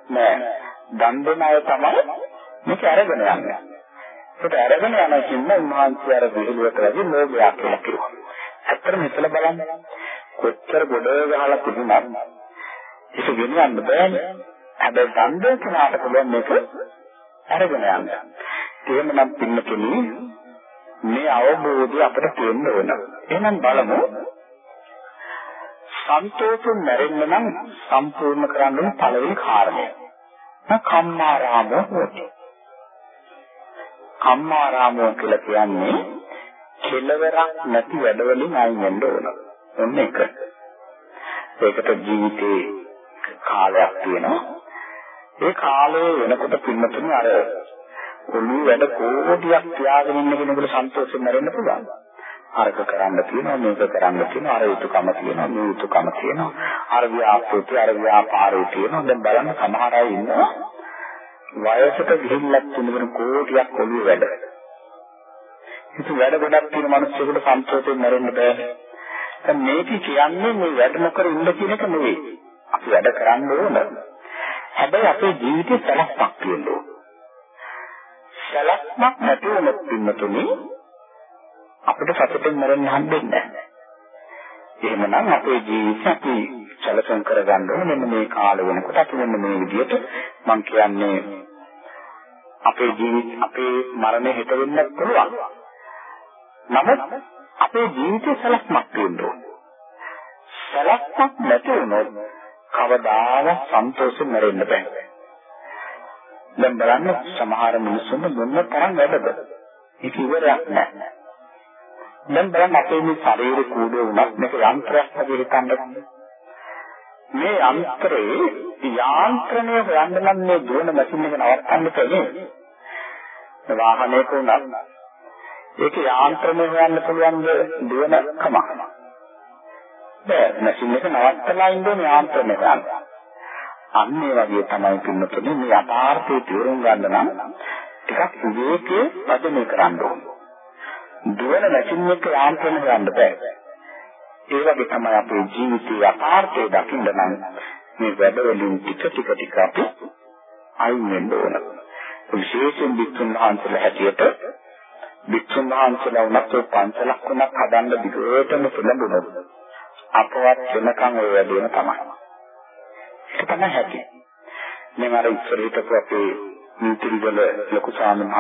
නෑ. දන් දෙන අය තමයි මේක අරගෙන යන්නේ. ඒක අරගෙන යන කින්න උන්වහන්සේ අර විහිළුවට වැඩි ලෝභයක් කියලා කිව්වා. ඇත්තටම හිතලා බලන්න. කොච්චර ගොඩ ගහලා තිබුණත් ඒක ගෙනියන්න බෑනේ. හැබැයි දන් දෙනාට පුළුවන් මේක අරගෙන යන්න. එහෙමනම් පින්නතුනි මේ අවබෝධය අපිට තියෙන්න ඕන. එහෙනම් බලමු සන්තෝෂෙන් මැරෙන්න නම් සම්පූර්ණ කරන්න ඕන පළවෙනි කාරණය. කම්මාරාමෝ හොති. කම්මාරාමෝ කියලා කියන්නේ කෙලවරක් නැති වැඩවලින් අයින් වෙන්න ඕන. ඔන්න එක. ඒකට ජීවිතේ කාලයක් තියෙනවා. ඒ කාලය වෙනකොට පින්නතුනේ අර ඔළුව වැඩ කෝටියක් තියාගෙන ඉන්න කෙනෙකුට සන්තෝෂයෙන් මැරෙන්න පුළුවන්. අරක කරන්න තියෙනවා මේක කරන්න තියෙනවා අර යුතුයකම තියෙනවා මේ යුතුයකම තියෙනවා අර ව්‍යාපෘති අර ව්‍යාපාරේ තියෙනවා දැන් බලන්න සමහර අය ඉන්නවා වයසට ගිහිල්ලක් තුනගෙන කෝටියක් ඔළුව වැඩ. ඉතින් වැඩ ගොඩක් තියෙන මිනිස්සුන්ට සන්තෝෂයෙන් මැරෙන්න බෑ. දැන් මේක කියන්නේ මේ වැඩ නොකර ඉන්න කියන එක නෙවෙයි. අපි වැඩ කරන්න ඕන. හැබැයි අපේ ජීවිතේ සලස්මක් තියෙන්න ඕන. සලස්මක් නැති වුණොත් පින්නතුනි අපිට සතුටින් මරන්න හම්බෙන්නේ නැහැ. එහෙමනම් අපේ ජීවිත අපි සැලසුම් කරගන්න ඕනේ මෙන්න මේ කාල වෙනකොට අපි මෙන්න මේ විදිහට මම කියන්නේ අපේ ජීවිත අපේ මරණය හෙට වෙන්නත් පුළුවන්. නමුත් අපේ ජීවිතේ සලස්මක් තියෙන්න ඕනේ. සලස්මක් නැති වුණොත් කවදාවත් සන්තෝෂෙන් මැරෙන්න බෑ. දැන් බලන්න සමහර මිනිස්සුන්ට මොන තරම් වැඩද? ඒක ඉවරයක් නෑ. දැන් බලන්න අපේ මේ ශරීර කූඩේ වුණත් මේක යන්ත්‍රයක් වගේ හිතන්න. මේ යන්ත්‍රේ යාන්ත්‍රණය හොයන්න නම් මේ දුවන මැෂින් එක නවත්තන්න තියෙන්නේ. වාහනයක උනත් ඒක යාන්ත්‍රණය හොයන්න පුළුවන් දුවන කමක්. බෑ මැෂින් එක නවත්තලා ඉන්න යාන්ත්‍රණය හොයන්න. අන්න ඒ වගේ තමයි පින්නතුනේ මේ යථාර්ථය තේරුම් ගන්න නම් ටිකක් විවේකයේ වදනය කරන්න ඕන. දුවන මැෂින් එක යාන්ත්‍රණය හොයන්න බෑ. ඒ වගේ තමයි අපේ ජීවිතයේ යථාර්ථය දකින්න නම් මේ වැඩවලින් ටික ටික ටික අපි අයින් වෙන්න ඕන. විශේෂයෙන් වික්ෂුන් වහන්සේලා හැටියට වික්ෂුන් වහන්සේලා උනත් පන්සලක් වුණත් හදන්න දිගටම පිළිඹුණොත් අපවත් වෙනකන් ඔය වැඩේම තමයි. ඒක තමයි හැටි. මේ මාර ඉස්සර හිටපු අපේ නීතිරිවල ලොකු ස්වාමීන්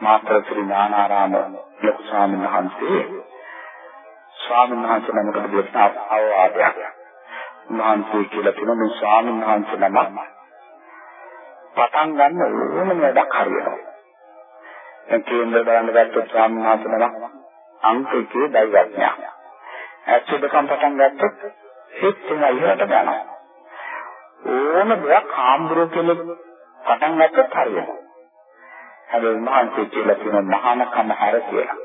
වහන්සේ නම මාතර ශ්‍රී ඥානාරාම ලොකු ස්වාමීන් වහන්සේ ස්වාමීන් වහන්සේ නමකට දෙස්නා අවවාදයක්. මහන්සිය කියලා තියෙන මේ ස්වාමීන් වහන්සේ නම පටන් ගන්න ඕනම වැඩක් හරියනවා. දැන් කේන්ද්‍ර බලන්න ගත්තොත් ස්වාමීන් වහන්සේ නම අංක එකේ දෛවඥා. ඇත්තටම පටන් ගත්තොත් ඒත් තමයි ඉහළට යනවා. ඕන දෙයක් ආම්බුරු කෙනෙක් පටන් ගත්තොත් හරියනවා. හැබැයි මහන්සිය කියලා තියෙන මහානකම හැර කියලා.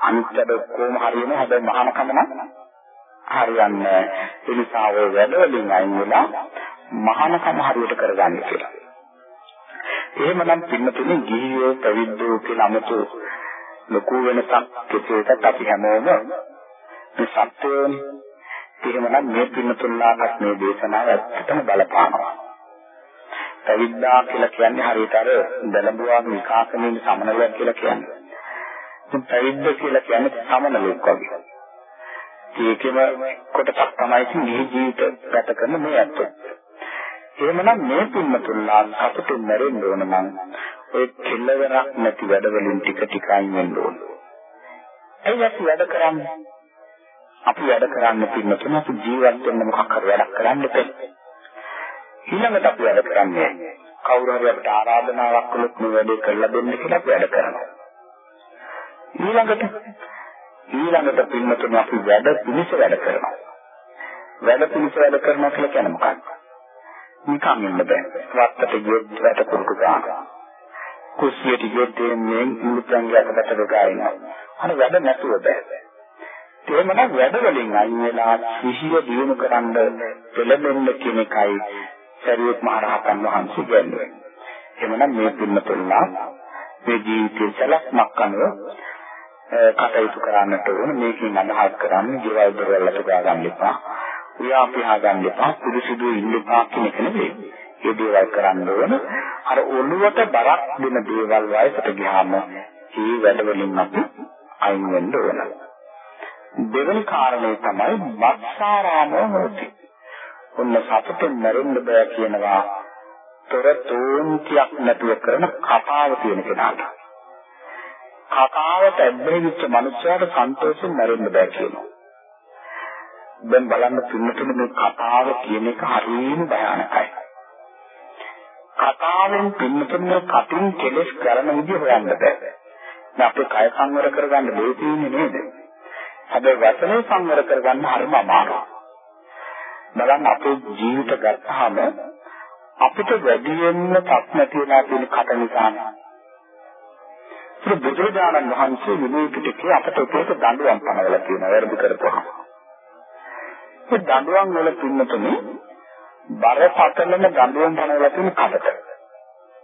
අනිත්‍යද කොහොම හරියන හැබැයි මහානකම නම් හරියන්නේ ඒ නිසා ඔය වැඩවලින් අයින් වෙලා මහානකම හරියට කරගන්න කියලා. එහෙමනම් පින්නතුනේ ගිහියෝ පැවිද්දෝ කියලා 아무තු ලොකු වෙනසක් කෙසේටත් අපි හැමෝම මේ සත්‍යෝනේ එහෙමනම් මේ පින්නතුල්ලාට මේ දේශනාව ඇත්තටම බලපානවා. පැවිද්දා කියලා කියන්නේ හරියට අර දලඹුවාගේ විකාශනයේ සමනලයක් කියලා කියන්නේ. දැන් පැවිද්ද කියලා කියන්නේ සමනලෙක් වගේ. ඒකෙම කොටසක් තමයි මේ ජීවිත ගත කරන මේ ඇත්ත. එහෙමනම් මේ පින්නතුල්ලා සතුටින් මැරෙන්න ඕන නම් ඔය කෙලවරක් නැති වැඩවලින් ටික ටික අයින් වෙන්න ඕන. එයි අපි වැඩ කරන්නේ. අපි වැඩ කරන්න පින්නතුන අපි ජීවත් වෙන්න මොකක් හරි වැඩක් කරන්න බෑ. ඊළඟට අපි වැඩ කරන්නේ කවුරු හරි අපිට ආරාධනාවක් කළොත් මේ වැඩේ කරලා දෙන්න කියලා අපි වැඩ කරනවා. ඊළඟට ඊළඟට පින්නතුනේ අපි වැඩ පිණිස වැඩ කරනවා. වැඩ පිණිස වැඩ කරනවා කියලා කියන්නේ මොකක්ද? නිකන් ඉන්න බෑ. වත්තට ගියොත් වැඩ කුරුක ගන්නවා. කුස්සියට ගියොත් මේ මුළු සංඝයාට බට ගායනවා. අර වැඩ නැතුව බෑ. එහෙමනම් වැඩ වලින් අයින් වෙලා සිහිය දියුණු කරන්න පෙළඹෙන්න කියන එකයි සරියුත් මහ රහතන් වහන්සේ කියන්නේ. එහෙමනම් මේ පින්නතුල්ලා මේ ජීවිතයේ සලස්මක් අනුව කටයුතු කරන්නට ඕන මේකෙන් අදහස් කරන්නේ ජීවල් දරවල තුගා ගන්න එපා. ව්‍යාපියා ගන්න එපා. සුදුසුදු ඉන්න එපා කියන එක නෙවෙයි. ඒ දේවල් කරන්න ඕන. අර ඔළුවට බරක් දෙන දේවල් වයසට ගියාම මේ වැඩවලින් අපි අයින් වෙන්න ඕන. දෙවන කාරණේ තමයි වත්සාරාමෝ හොති. ඔන්න සතුටෙන් මැරෙන්න බෑ කියනවා. තොර තෝන්තියක් නැතුව කරන කතාව තියෙන කෙනාට. කතාවට ඇබ්බැහිච්ච මනුස්සයාට සන්තෝෂෙන් මැරෙන්න බෑ කියනවා. දැන් බලන්න පින්නතුනේ මේ කතාව කියන එක හරියම භයානකයි. කතාවෙන් පින්නතුනේ කටින් කෙලස් කරන විදිහ හොයන්න බෑ. දැන් අපේ කය සංවර කරගන්න දෙය තියෙන්නේ නේද? හැබැයි වචනේ සංවර කරගන්න හරිම අමාරුයි. බලන්න අපේ ජීවිත ගත්තාම අපිට වැඩියෙන්ම ප්‍රශ්න තියලා තියෙන කට නිසා. ඒ බුදුරජාණන් වහන්සේ විනය පිටකේ අපට උපේත දඬුවම් පනවලා තියෙනවා වැරදි කරපුවා. ඒ දඬුවම් වල පින්නතුනේ බරපතලම දඬුවම් පනවලා තියෙන කටට.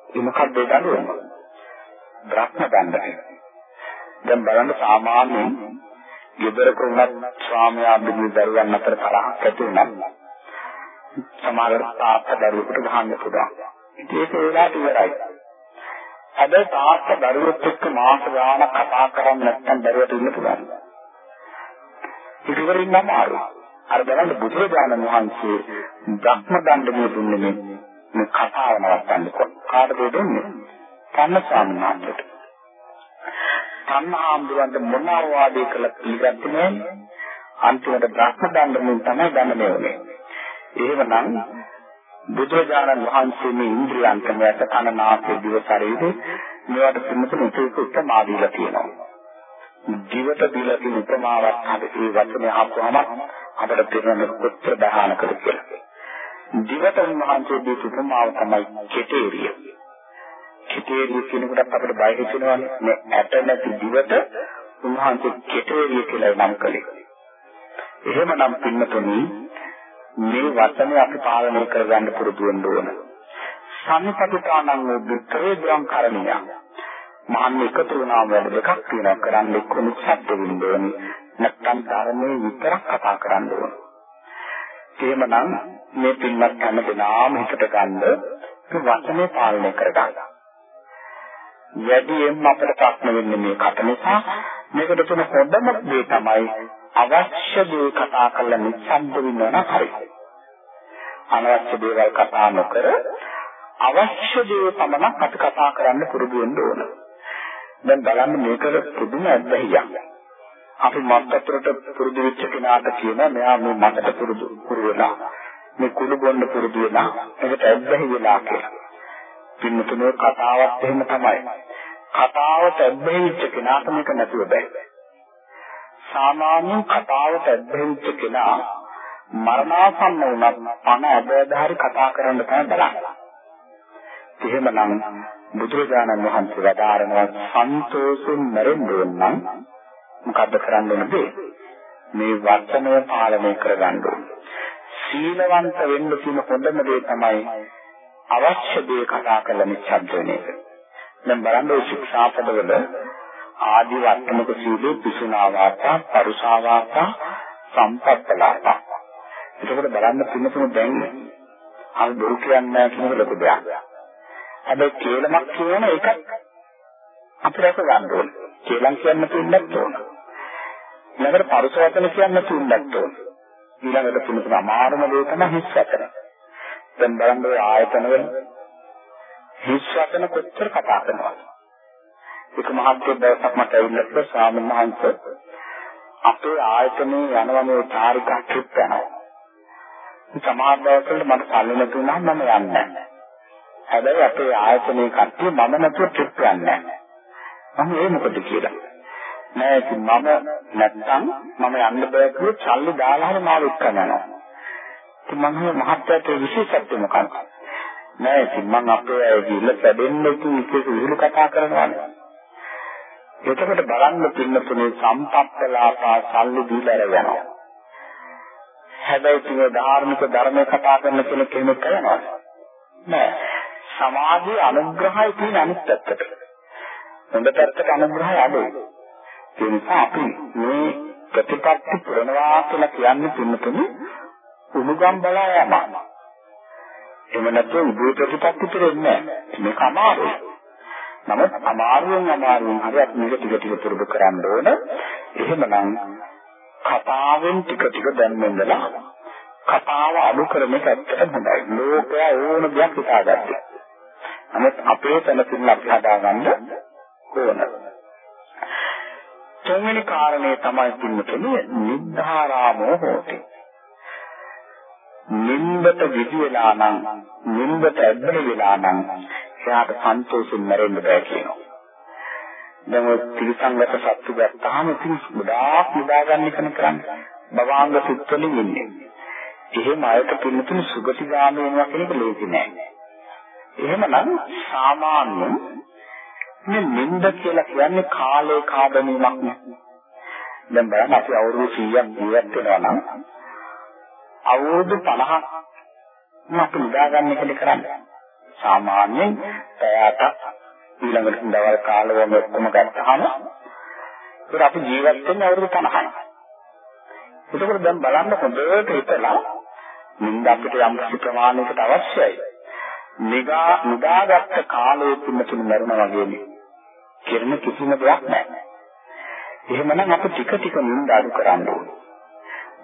ඒ මොකක්ද ඒ දඬුවම? බ්‍රහ්ම දණ්ඩය. දැන් බලන්න සාමාන්‍යයෙන් ගෙදරක වුණත් ස්වාමියා බිඳු දරුවන් අතර තරහක් ඇති වුණා. සමහර තාත්තා දරුවෙකුට ගහන්න පුළුවන්. ඉතින් ඒක ඒලාට ඉවරයි. අද තාත්තා දරුවෙක් එක්ක මාස ගාණක් කතා කරන්නේ නැත්නම් දරුවට ඉන්න පුළුවන්. ඒක ඉවරින් අමාරුයි. අර බලන්න බුදුරජාණන් වහන්සේ ධම්ම දණ්ඩනය දුන්නේ මේ කතාව නවත්තන්න කාටද දෙන්නේ? කන්න සාමනාන්දට. තණ්හාම්දුරන්ට මොනවා වාදේ කළා පිළිගත්තේ නැහැ. අන්තිමට බ්‍රහ්ම දණ්ඩනෙන් තමයි දඬනේ උනේ. එහෙමනම් බුදුරජාණන් වහන්සේ මේ ඉන්ද්‍රියන්ට මේක කන නාසය දිව ශරීරේ මේවට පිළිතුරු උපේක උත්තම ආදීලා තියෙනවා. දිවට දීලා තියෙන උපමාවක් අද ඒ වචනේ අහපුවම අපිට තේරෙන කොච්චර බහානකද කියලා. දිවට උන්වහන්සේ දී උපමාව තමයි කෙටේරිය. කෙටේරිය කියනකොට අපිට බය හිතෙනවානේ මේ ඇට නැති දිවට උන්වහන්සේ කෙටේරිය කියලා නම් කළේ. එහෙමනම් පින්නතුනි මේ වචනේ අපි පාලනය කරගන්න පුරුදු වෙන්න ඕන. සම්පතිතානං දුක්ඛේ බ්‍රංකරණිය. මහන්න එකතු වුණාම වැඩ දෙකක් තියෙනවා කරන්න එක්කම සත්‍ය වෙන්න ඕනේ. නැත්නම් ධර්මයේ විතරක් කතා කරන්න ඕන. එහෙමනම් මේ පින්වත් හැම දෙනාම හිතට ගන්න වචනේ පාලනය කරගන්න. වැඩියෙන්ම අපිට ප්‍රශ්න වෙන්නේ මේ කට නිසා මේකට තුන හොඳම දේ තමයි අවශ්‍ය දේ කතා කරලා නිස්සද්ද වෙනවා හරි. අනවශ්‍ය දේවල් කතා නොකර අවශ්‍ය දේ පමණක් අපි කතා කරන්න පුරුදු වෙන්න ඕන. දැන් බලන්න මේකට පුදුම අත්දැහියක්. අපි මත්තතරට පුරුදු වෙච්ච කෙනාට කියනවා මෙයා මේ මතට පුරුදු පුරු වෙලා මේ කුඩු බොන්න පුරුදු වෙලා ඒකට අත්දැහි වෙලා කියලා. පින්නතුනේ කතාවත් එහෙම තමයි. කතාවට ඇබ්බැහිච්ච කෙනාට මේක නැතුව බෑ. සාමාන්‍යයෙන් කතාවට ඇබ්බැහිච්ච කෙනා මරණාසන්න වුණත් පණ ඇබෑදාරි කතා කරන්න තමයි බලන්නේ. එහෙමනම් බුදුරජාණන් වහන්සේ වදාරනවා සන්තෝෂෙන් මැරෙන්න නම් මොකද්ද කරන්න ඕනද? මේ වචනය පාලනය කරගන්න ඕනේ. සීලවන්ත වෙන්න තියෙන හොඳම දේ තමයි අවශ්‍ය දේ කතා කරලා නිශ්ශබ්ද වෙන එක. දැන් බලන්න ඔය ශික්ෂාපදවල ආදි වර්තමක සීලේ පිසුනා වාචා, පරුසා වාචා, සම්පත්තලාපා. එතකොට බලන්න පින්නතුන දැන් අර දුරු කියන්නේ කියන ලොකු දෙයක්. හැබැයි කේලමක් කියන එක අපිට රස ගන්න ඕනේ. කේලම් කියන්න තුන්නත් ඕන. ඊළඟට පරුස වචන කියන්න තුන්නත් ඕන. ඊළඟට පින්නතුන අමාරුම දේ තමයි හිස් වචන. දැන් බලන්න ඔය ආයතනවල හිස් වචන කොච්චර කතා කරනවද? එක මහත්කේ දවසක් මට ඇවිල්ලා ස්වාමීන් වහන්සේ අපේ ආයතනයේ යනවා මේ චාරිකා ට්‍රිප් යනවා. සමහර දවස්වල මට සල්ලි නැති වුණාම මම යන්නේ නැහැ. හැබැයි අපේ ආයතනයේ කට්ටිය මම නැතුව ට්‍රිප් යන්නේ නැහැ. මම ඒ මොකද කියලා. නෑ ඉතින් මම නැත්තම් මම යන්න බෑ කියලා සල්ලි දාලා හරි මාව එක්ක යනවා. ඉතින් මම මහත්යට විශේෂත්වය මොකක්ද? නෑ ඉතින් මම අපේ අය ගිහිල්ලා කැඩෙන්න ඉතින් ඒක විහිළු කතා කරනවානේ. එතකොට බලන්න පින්නතුනේ සම්පත්තලාපා සල්ලි දීලා යනවා. හැබැයි තුනේ ධාර්මික ධර්මයේ කතා කරන කෙනෙක් කෙනෙක් කරනවා. නෑ. සමාජයේ අනුග්‍රහය තියෙන අනිත් පැත්තට. හොඳ පැත්තට අනුග්‍රහය අඩුයි. ඒ නිසා අපි මේ ප්‍රතිපත්ති පුරනවා කියලා කියන්නේ පින්නතුනේ උණුගම් බලා යනවා. එහෙම නැත්නම් උදේ ප්‍රතිපත්ති පුරෙන්නේ නැහැ. මේක අමාරුයි. නමුත් අමාරුවෙන් අමාරුවෙන් හරි අපි මේක ටික ටික පුරුදු කරන්න ඕන. එහෙමනම් කතාවෙන් ටික ටික දැනෙන්නදලා කතාව අඩු කරන එක ඇත්තටම හොඳයි. ලෝකයා ඕන දෙයක් හිතාගත්තා. නමුත් අපේ තනතින් අපි හදාගන්න ඕන. තුන්වෙනි කාරණේ තමයි පින්නතුනේ නිද්ධාරාමෝ හෝති. නින්දට විදි වෙලා නම් නින්දට ඇබ්බල වෙලා නම් එයාට සන්තෝෂෙන් මැරෙන්න බෑ කියනවා. දැන් ඔය ත්‍රිසංගත සත්තු ගත්තාම ඉතින් ගොඩාක් නිදාගන්න එක කරන්නේ. බවාංග සුත්තලින් ඉන්නේ. එහෙම අයට පින්නතුනේ සුගතිගාමී වෙනවා කියන එක ලේසි නෑ. එහෙමනම් සාමාන්‍ය මේ නින්ද කියලා කියන්නේ කාලේ කාදමීමක් නේ. දැන් බලන්න අපි අවුරුදු 100ක් ජීවත් වෙනවා නම් අවුරුදු 50ක් මට නිදාගන්න එකද කරන්නේ. සාමාන්‍යයෙන් පැයට ඊළඟට දවල් කාලවල ඔක්කොම ගත්තාම ඒක අපි ජීවත් වෙන්නේ අවුරුදු 50යි. ඒකෝට දැන් බලන්න හොඳට හිතලා නින්ද අපිට යම් කිසි ප්‍රමාණයකට අවශ්‍යයි. නිගා නිදාගත්ත කාලයේ තුනතුන මරණ වගේනේ. කිරණ කිසිම දෙයක් නැහැ. එහෙමනම් අපි ටික ටික නින්ද අඩු කරන්න ඕනේ.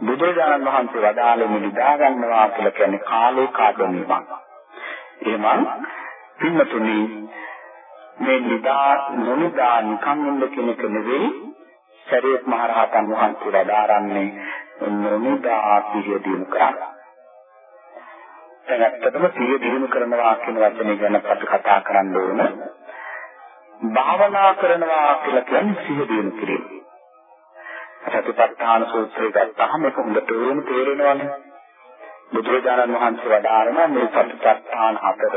බුදුරජාණන් වහන්සේ වදාළේ නිදා ගන්නවා කියලා කියන්නේ කාලේ කාදමීමක්. එහෙනම් පින්නතුනි මේ නිදා නොනිදා නිකන් ඉන්න කෙනෙක් නෙවෙයි සරියත් මහ රහතන් වහන්සේ වදාරන්නේ නොනිදා සිහිය දිනු කරා. දැන් ඇත්තටම සිහිය දිනු කරනවා කියන වචනේ ගැන අපි කතා කරන්න ඕන. භාවනා කරනවා කියලා කියන්නේ සිහිය දිනු කිරීම. සතිපට්ඨාන සූත්‍රය ගත්තාම මේක හොඳටම තේරෙනවානේ. බුදුරජාණන් වහන්සේ වදාारण මේ සතිපට්ඨාන හතර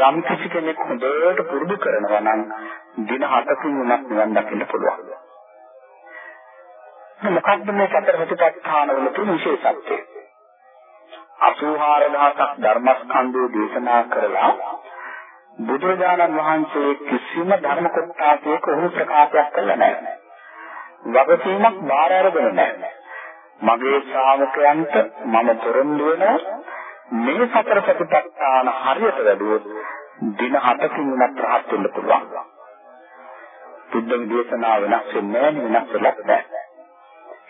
යම් කිසි කෙනෙක් හොඳට පුරුදු කරනවා නම් දින හතකින් උනත් නිවන් දකින්න පුළුවන්. මොකක්ද මේ සතර සතිපට්ඨාන වල තියෙන විශේෂත්වය? 84000ක් ධර්මස්කන්ධය දේශනා කරලා බුදුරජාණන් වහන්සේ කිසිම ධර්ම කොටසක උණු ප්‍රකාශයක් කළා නැහැ. වගකීමක් බාර අරගෙන නැහැ. මගේ ශ්‍රාවකයන්ට මම පොරොන්දු වෙනවා මේ සතර සතිපට්ඨාන හරියට වැඩුවොත් දින 7කින් උනත් රහත් වෙන්න පුළුවන්. බුද්ධ දේශනාව වෙනස් වෙන්නේ වෙනස් වෙලක් නැහැ.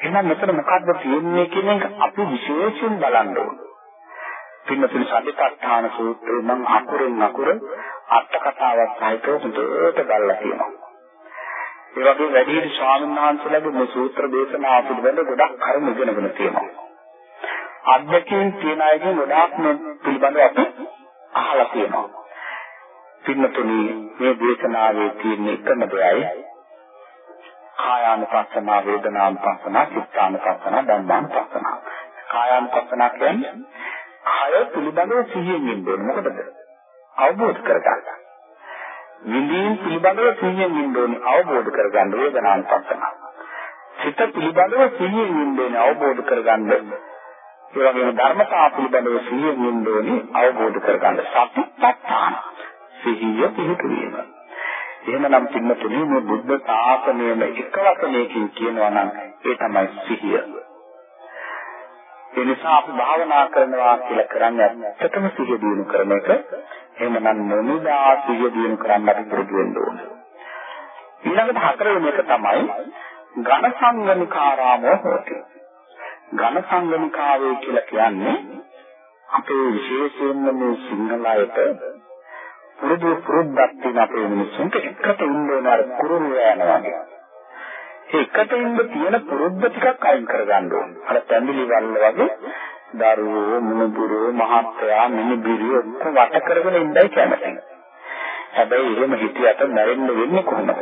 එහෙනම් මෙතන මොකද්ද තියෙන්නේ කියන එක අපි විශේෂයෙන් බලන්න ඕනේ. පින්නතුනි සතිපට්ඨාන සූත්‍රය නම් අකුරෙන් අකුර අට කතාවක් සහිතව හොඳට බලලා තියෙනවා. ඒ වගේ වැඩිහිටි ස්වාමීන් වහන්සේලාගේ මේ සූත්‍ර දේශනා පිළිබඳ ගොඩක් කරුණු ඉගෙනගෙන තියෙනවා. අධ්‍යක්ෂින් තියන අයගෙන් ගොඩාක් මේ පිළිබඳව අපි අහලා තියෙනවා. පින්නතුනි මේ දේශනාවේ තියෙන එකම දෙයයි කායානුපස්සන, වේදනානුපස්සන, චිත්තානුපස්සන, ධම්මානුපස්සන. කායානුපස්සන කියන්නේ කය පිළිබඳව සිහියෙන් ඉන්න ඕනේ. මොකටද? අවබෝධ කරගන්න. විඳීම් පිළිබඳව සිහියෙන් ඉන්න ඕනේ අවබෝධ කරගන්න වේදනානුපස්සන. සිත පිළිබඳව සිහියෙන් ඉන්න ඕනේ අවබෝධ කරගන්න. ඒ වගේම ධර්මතා පිළිබඳව සිහියෙන් ඉන්න ඕනේ අවබෝධ කරගන්න. සතිපට්ඨාන සිහිය පිහිටුවීම. එහෙමනම් පින්නතුනේ මේ බුද්ධ ශාසනයම එක වචනයකින් කියනවා නම් ඒ තමයි සිහිය. ඒ නිසා අපි භාවනා කරනවා කියලා කරන්නේ ඇත්තටම සිහිය දිනු කරන එක. එහෙමනම් නොනිදා සිහිය දිනු කරන්න අපි පුරුදු වෙන්න ඕනේ. ඊළඟට හතරවෙනි එක තමයි ඝන සංගනිකාරාමෝ හොති. ඝන සංගනිකාවේ කියලා කියන්නේ අපේ විශේෂයෙන්ම මේ සිංහලයට පුරුදු පුරුද්දක් තියෙන අපේ මිනිස්සුන්ට එකට ඉන්න ඕන අර කුරුළු යනවා වගේ. එකට ඉන්න තියෙන පුරුද්ද ටිකක් අයින් කරගන්න ඕනේ. අර තැඹිලි වල වගේ දරුවෝ මුණුබුරෝ මහත්තයා මිනිබිරිය ඔක්කොම වට කරගෙන ඉඳයි කැමති. හැබැයි එහෙම හිටියට මැරෙන්න වෙන්නේ කොහොමද?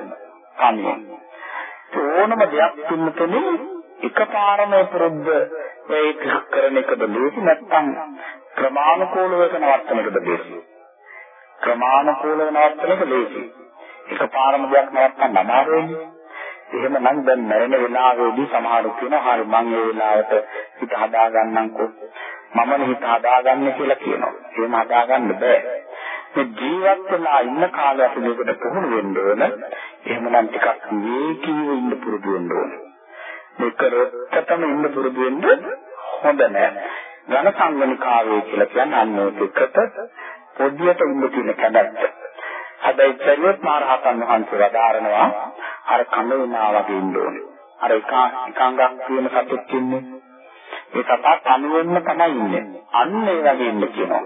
කන්නේ. ඕනම දෙයක් තුන්තුනේ එකපාරම පුරුද්ද ඒක කරන එකද ලේසි නැත්නම් ක්‍රමානුකූලව නවත්තන එකද ලේසි. ක්‍රමානුකූලව නවත්තන එක ලේසි. එකපාරම දෙයක් නවත්තන්න අමාරුයි. එහෙමනම් දැන් මැරෙන වෙලාවේදී සමහරු කියනවා හරි මං ඒ වෙලාවට හිත හදාගන්නම්කෝ මමනේ හිත හදාගන්නේ කියලා කියනවා. එහෙම හදාගන්න බෑ. මේ ජීවත් වෙලා ඉන්න කාලය අපි මේකට පුහුණු වෙන්න ඕන. එහෙමනම් ටිකක් මේකීව ඉන්න පුරුදු වෙන්න ඕන. මේක රොත්තටම ඉන්න පුරුදු වෙන්න හොඳ නෑ. ඝන සංගණිකාවේ කියලා කියන්නේ අන්න ඒකට පොඩියට ඉන්න තියෙන කඩත්ත. හැබැයි චරිත මහරහතන් වහන්සේ වදාරනවා අර කඳ වුණා වගේ ඉන්න ඕනේ. අර එක එකංගක් තියෙන සතුත් ඉන්නේ. ඒ සතා තනුවෙන්න තමයි ඉන්නේ. අන්න ඒ වගේ ඉන්න කියනවා.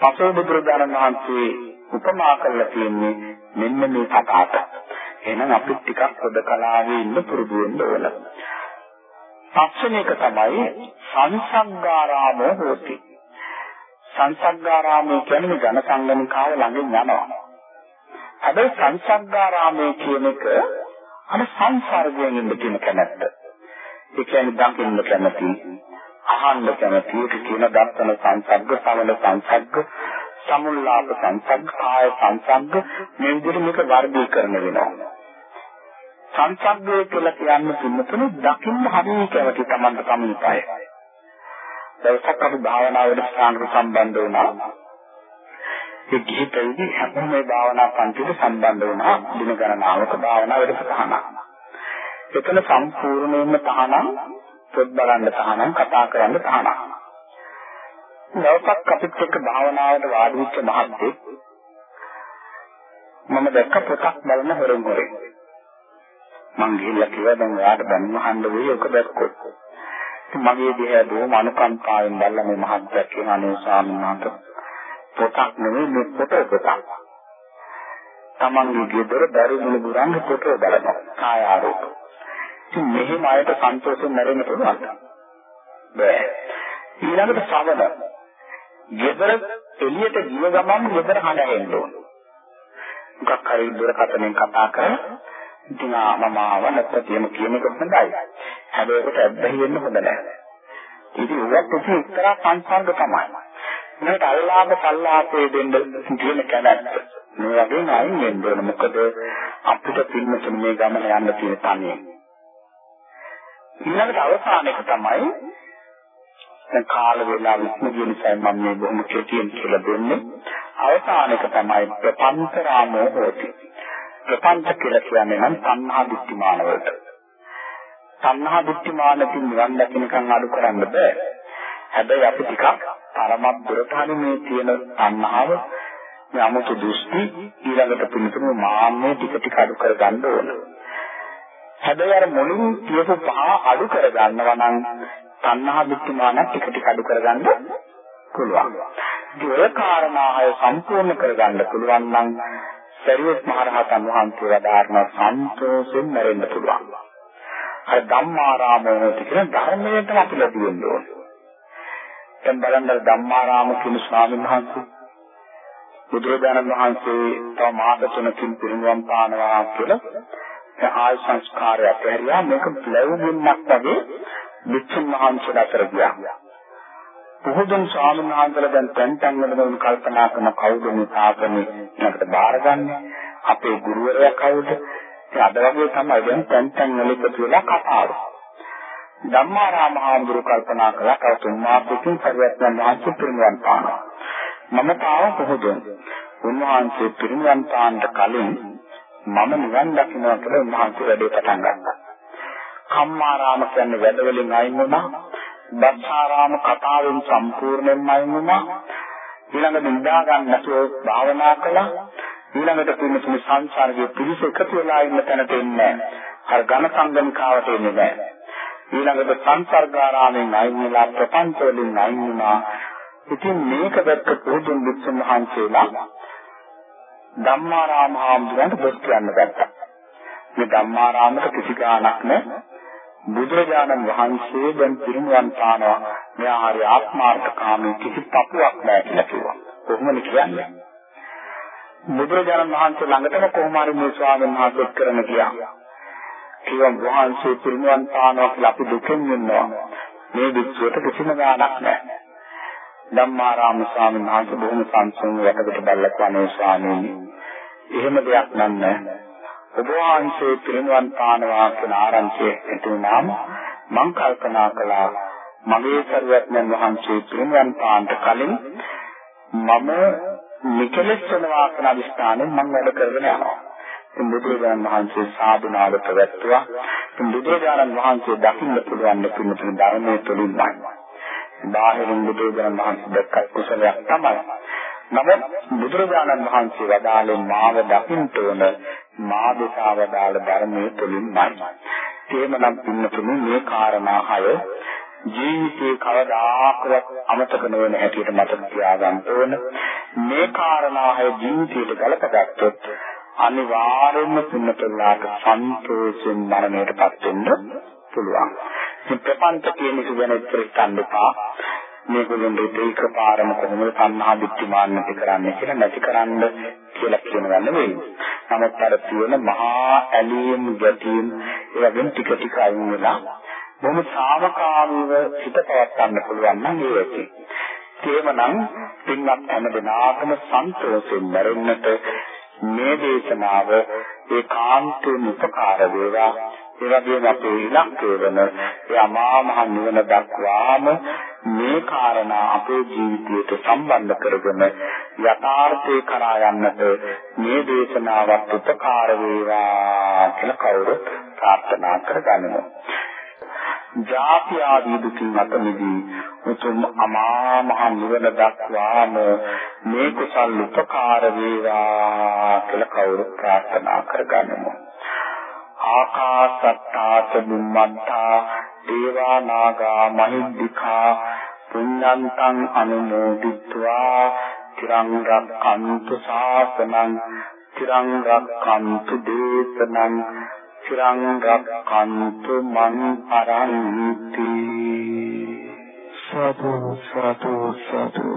පසෝ බුදුරජාණන් වහන්සේ උපමා කරලා තියෙන්නේ මෙන්න මේ සතාට. එහෙනම් අපි ටිකක් පොද කලාවේ ඉන්න පුරුදු වෙන්න ඕන. පස්වෙනි එක තමයි සංසංගාරාමෝ හෝති. සංසංගාරාමෝ කියන්නේ ඝන සංගණිකාව ළඟින් යනවා. හැබැයි සංසංගාරාමයේ කියන එක අර සංසර්ගයෙන් ඉන්න කියන කැමැත්ත. ඒ කියන්නේ දකින්න කැමැති, අහන්න කැමැති, ඒක කියන දර්ශන සංසර්ග, සමන සංසර්ග, සමුල්ලාප සංසර්ග, කාය සංසර්ග මේ විදිහට මේක වර්ගීකරණය වෙනවා. සංසර්ගය කියලා කියන්නේ පින්නතුනේ දකින්න හරිය කැමැති Tamanට සමීපයි. දවසක් අපි භාවනාවට සම්බන්ධ වුණා. ඒ ගිහිතෙදි හැමෝම මේ භාවනා පන්තියට සම්බන්ධ වුණා දින ගණනාවක භාවනා වැඩසටහනක්. එතන සම්පූර්ණයෙන්ම තහනම් පොත් බලන්න තහනම් කතා කරන්න තහනම්. දවසක් අපිත් එක්ක භාවනාවට වාඩි වෙච්ච මහත්තයෙක් මම දැක්ක පොතක් බලන හොරෙන් හොරෙන්. මං ගිහිල්ලා කිව්වා දැන් ඔයාට බැන්න අහන්න වෙයි ඔක දැක්කොත්. මගේ දිහා බොහොම අනුකම්පාවෙන් බැලලා මේ මහත්තයා කියන අනේ ස්වාමීන් වහන්සේ පොතක් නෙවෙයි මේ ෆොටෝ පොතක්. තමන්ගේ ගෙදර දරුණු ගුරංග ෆොටෝ බලනවා. කාය ආරෝප. ඉතින් මෙහෙම අයට සන්තෝෂෙන් නැරෙන්න පුළුවන්ද? බෑ. ඊළඟට ශ්‍රවණ. ගෙදර එළියට ගිය ගමන් ගෙදර හඬ ඇහෙන්න ඕන. මොකක් හරි දුරකථනයෙන් කතා කරලා ඉතින් මම ආව නැත්නම් එහෙම කියන එක හොඳයි. හැබැයි ඒකට ඇබ්බැහි වෙන්න හොඳ නැහැ. ඉතින් ඒවත් ඉතින් එක්තරා සංසර්ග තමයි. මේකට අල්ලාහ්ගේ සල්ලාපේ දෙන්න තියෙන කැමැත්ත. මේ වගේ අයින් වෙන්න ඕන. මොකද අපිට පින්නතුන් මේ ගමන යන්න තියෙන තනිය. ඊළඟට අවසාන එක තමයි දැන් කාල වේලාව විශ්මුදිය නිසා මම මේ බොහොම කෙටියෙන් කියලා දෙන්නේ. අවසාන එක තමයි ප්‍රපංචරාමෝ හෝති. ප්‍රපංච කියලා කියන්නේ නම් තණ්හා දිට්ඨිමාන වලට. තණ්හා දිට්ඨිමානකින් නිවන් දකින්නකම් අඩු කරන්න බෑ. හැබැයි අපි ටිකක් තරමක් දුරට මේ තියෙන සංහාව මේ 아무තු දෘෂ්ටි ඊළඟට පිළිතුරු මාන්නේ ටික ටික අඩු කර ගන්න ඕන. හැබැයි අර මුලින් කියපු පහ අඩු කර ගන්නවා නම් තණ්හා විත්තිමාන ටික ටික අඩු කර ගන්න පුළුවන්. ඒ කාරණාය සම්පූර්ණ කර ගන්න පුළුවන් නම් සරියුත් මහරහතන් වහන්සේ වදාारण සන්තෝෂෙන් මැරෙන්න පුළුවන්. අර ධම්මාරාමයේ තියෙන ධර්මයට අපි ලැබෙන්න ඕනේ. දැන් බලන්න ධම්මාරාම කියන ස්වාමීන් වහන්සේ බුදුරජාණන් වහන්සේ තව මාස තුනකින් පිරිනුවම් පානවා කියලා ආය සංස්කාරය අපහැරියා මේක බ්ලවුගින්නක් වගේ විච්ඡන් වහන්සේලා අතර ගියා. පොහොදුන් ස්වාමීන් වහන්සේලා දැන් තැන් තැන් වල කල්පනා කරන කවුද මේ තාපනේ නැකට බාරගන්නේ අපේ ගුරුවරයා කවුද? ඒ අද වගේ තමයි දැන් තැන් තැන් වල එකතු වෙලා කතා කරන්නේ. ධම්මාරාම හාමුදුරු කල්පනා කළා තව තුන් මාසෙකින් පරිවර්තන වහන්සේ පිරිනිවන් පානවා. මම තාම කොහොමද? උන්වහන්සේ පිරිනිවන් පාන්න කලින් මම නිවන් දකින්නවා කියලා උන්වහන්සේ වැඩේ පටන් ගත්තා. කම්මාරාම කියන්නේ වැඩ වලින් අයින් වුණා. බස්සාරාම කතාවෙන් සම්පූර්ණයෙන්ම අයින් වුණා. ඊළඟට නිදා ගන්න නැතුව භාවනා කළා. ඊළඟට පිළිතුරු සංසාරයේ පිළිස එකතු වෙලා ඉන්න තැනට එන්නේ නැහැ. අර ඝන සංගමිකාවට එන්නේ නැහැ. ඊළඟට සංසර්ගාරාමෙන් අයින් වෙලා ප්‍රපංච වලින් අයින් වුණා. ඉතින් මේක දැක්ක පුදුම වික්ෂම වහන්සේලා ධම්මාරාම හාමුදුරන්ට දොස් කියන්න ගත්තා. මේ ධම්මාරාමයට කිසි ගාණක් නැහැ. බුදුරජාණන් වහන්සේ දැන් පිරිනුවන් පානවා. මෙයා හරි ආත්මාර්ථකාමී කිසි පපුවක් නැහැ කියලා කිව්වා. කොහොමද කියන්නේ? බුදුරජාණන් වහන්සේ ළඟටම කොහොම හරි මේ ස්වාමීන් වහන්සේ කරන ගියා. කිව්වා වහන්සේ පිරිනුවන් පානවා කියලා අපි දුකෙන් ඉන්නවා. මේ විශ්වයට කිසිම ගාණක් නැහැ. ධම්මාරාම ස්වාමීන් වහන්සේ බොහොම සංසුන් යටකට බැලලා කනේ ස්වාමීනි. එහෙම දෙයක් නෑ. ඔබ වහන්සේ පිරිනුවන් පානවා කියන ආරංචිය ඇතුණාම මං කල්පනා කළා මගේ සරුවත්යන් වහන්සේ පිරිනුවන් පාන්ට කලින් මම නිකලස් වෙනවා කියන අදිස්ථානෙන් මම වැඩ කරගෙන යනවා. බුදුරජාණන් වහන්සේ සාදුනාද පැවැත්තුවා. බුදුරජාණන් වහන්සේ දකින්න පුළුවන් පිළිතුරු ධර්මයේ තුලින්මයි. බාහිරින් බුදුරජාණන් වහන්සේ දැක්ක කුසලයක් තමයි. නමුත් බුදුරජාණන් වහන්සේ වදාළේ මාව දකින්න ඕන මා දෙසා වදාළ ධර්මයේ තුලින්මයි. එහෙමනම් පින්නතුනි මේ කාරණා හය ජීවිතේ කවදාකවත් අමතක නොවන හැටියට මතක තියාගන්න ඕන. මේ කාරණා හය ජීවිතයට ගලපගත්තොත් අනිවාර්යයෙන්ම පුන්නතලාට සන්තෝෂෙන් මරණයටපත් වෙන්න පුළුවන්. මේ ප්‍රපංච කියන එක ගැන ඉතිරිකන්න එපා. මේගොල්ලෝ දෙක පාරම කොහොමද තණ්හා දිට්ඨිමාන්නති කරන්නේ කියලා නැති කරන්න කියලා කියනවා නෙවෙයි. නමුත් අර තියෙන මහා ඇලීම් ගැටීම් ඒ වගේම ටික ටික අයින් වෙලා බොහොම සාමකාමීව හිත පවත්වන්න පුළුවන් නම් ඒ ඇති. එහෙමනම් පින්වත් හැම දිනාකම සන්තෝෂයෙන් මැරෙන්නට මේ දේශනාව ඒකාන්තයෙන් උපකාර වේවා ඒ වගේම අපේ ඉලක්කය වෙන ඒ අමා මහ නිවන දක්වාම මේ කාරණා අපේ ජීවිතයට සම්බන්ධ කරගෙන යථාර්ථේ කරා යන්නට මේ දේශනාවත් උපකාර වේවා කියලා කවුරුත් ප්‍රාර්ථනා කරගනිමු. ජාති ආදී දුකින් අත මිදී උතුම් අමා මහ නිවන දක්වාම මේ කුසල් උපකාර වේවා කියලා කවුරු ප්‍රාර්ථනා කරගන්නමු ආකාසත්තාච බුම්මත්තා දේවා නාග මහිද්దికා පුඤ්ඤන්තං අනුමෝදිත්වා තිරං රක්ඛන්තු ශාසනං තිරං රක්ඛන්තු දේශනං චිරං රක්ඛන්තු මං පරන්ති සතු සතු සතු।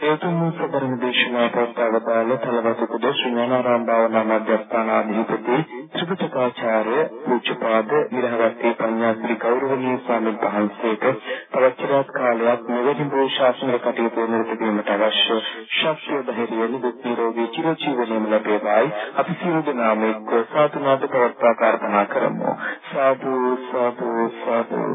ඒතුම් සතරම දේශනා ප්‍රස්තාවතාල තලවතු කුද ශ්‍රීඥානාරාම භාවනා මධ්‍යස්ථානාධිපති ත්‍රිපිටකාචාර්ය පූජ්‍යපාද විරහවත්තේ පඤ්ඤාශ්‍රී ගෞරවනීය ස්වාමීන් වහන්සේට තවචරත් කාලයක් මෙවැනි බෝ ශාසනික කටයුතු නිරත වීමට අවශ්‍ය ශක්තිය ධෛර්යය නිදුක් නිරෝගී චිරජීවනයේම ලැබේවායි. අපි සියලු දෙනාම එක්ව සාතුනාද පවත්වා ප්‍රාර්ථනා කරමු. සාදු සාදු සාදු.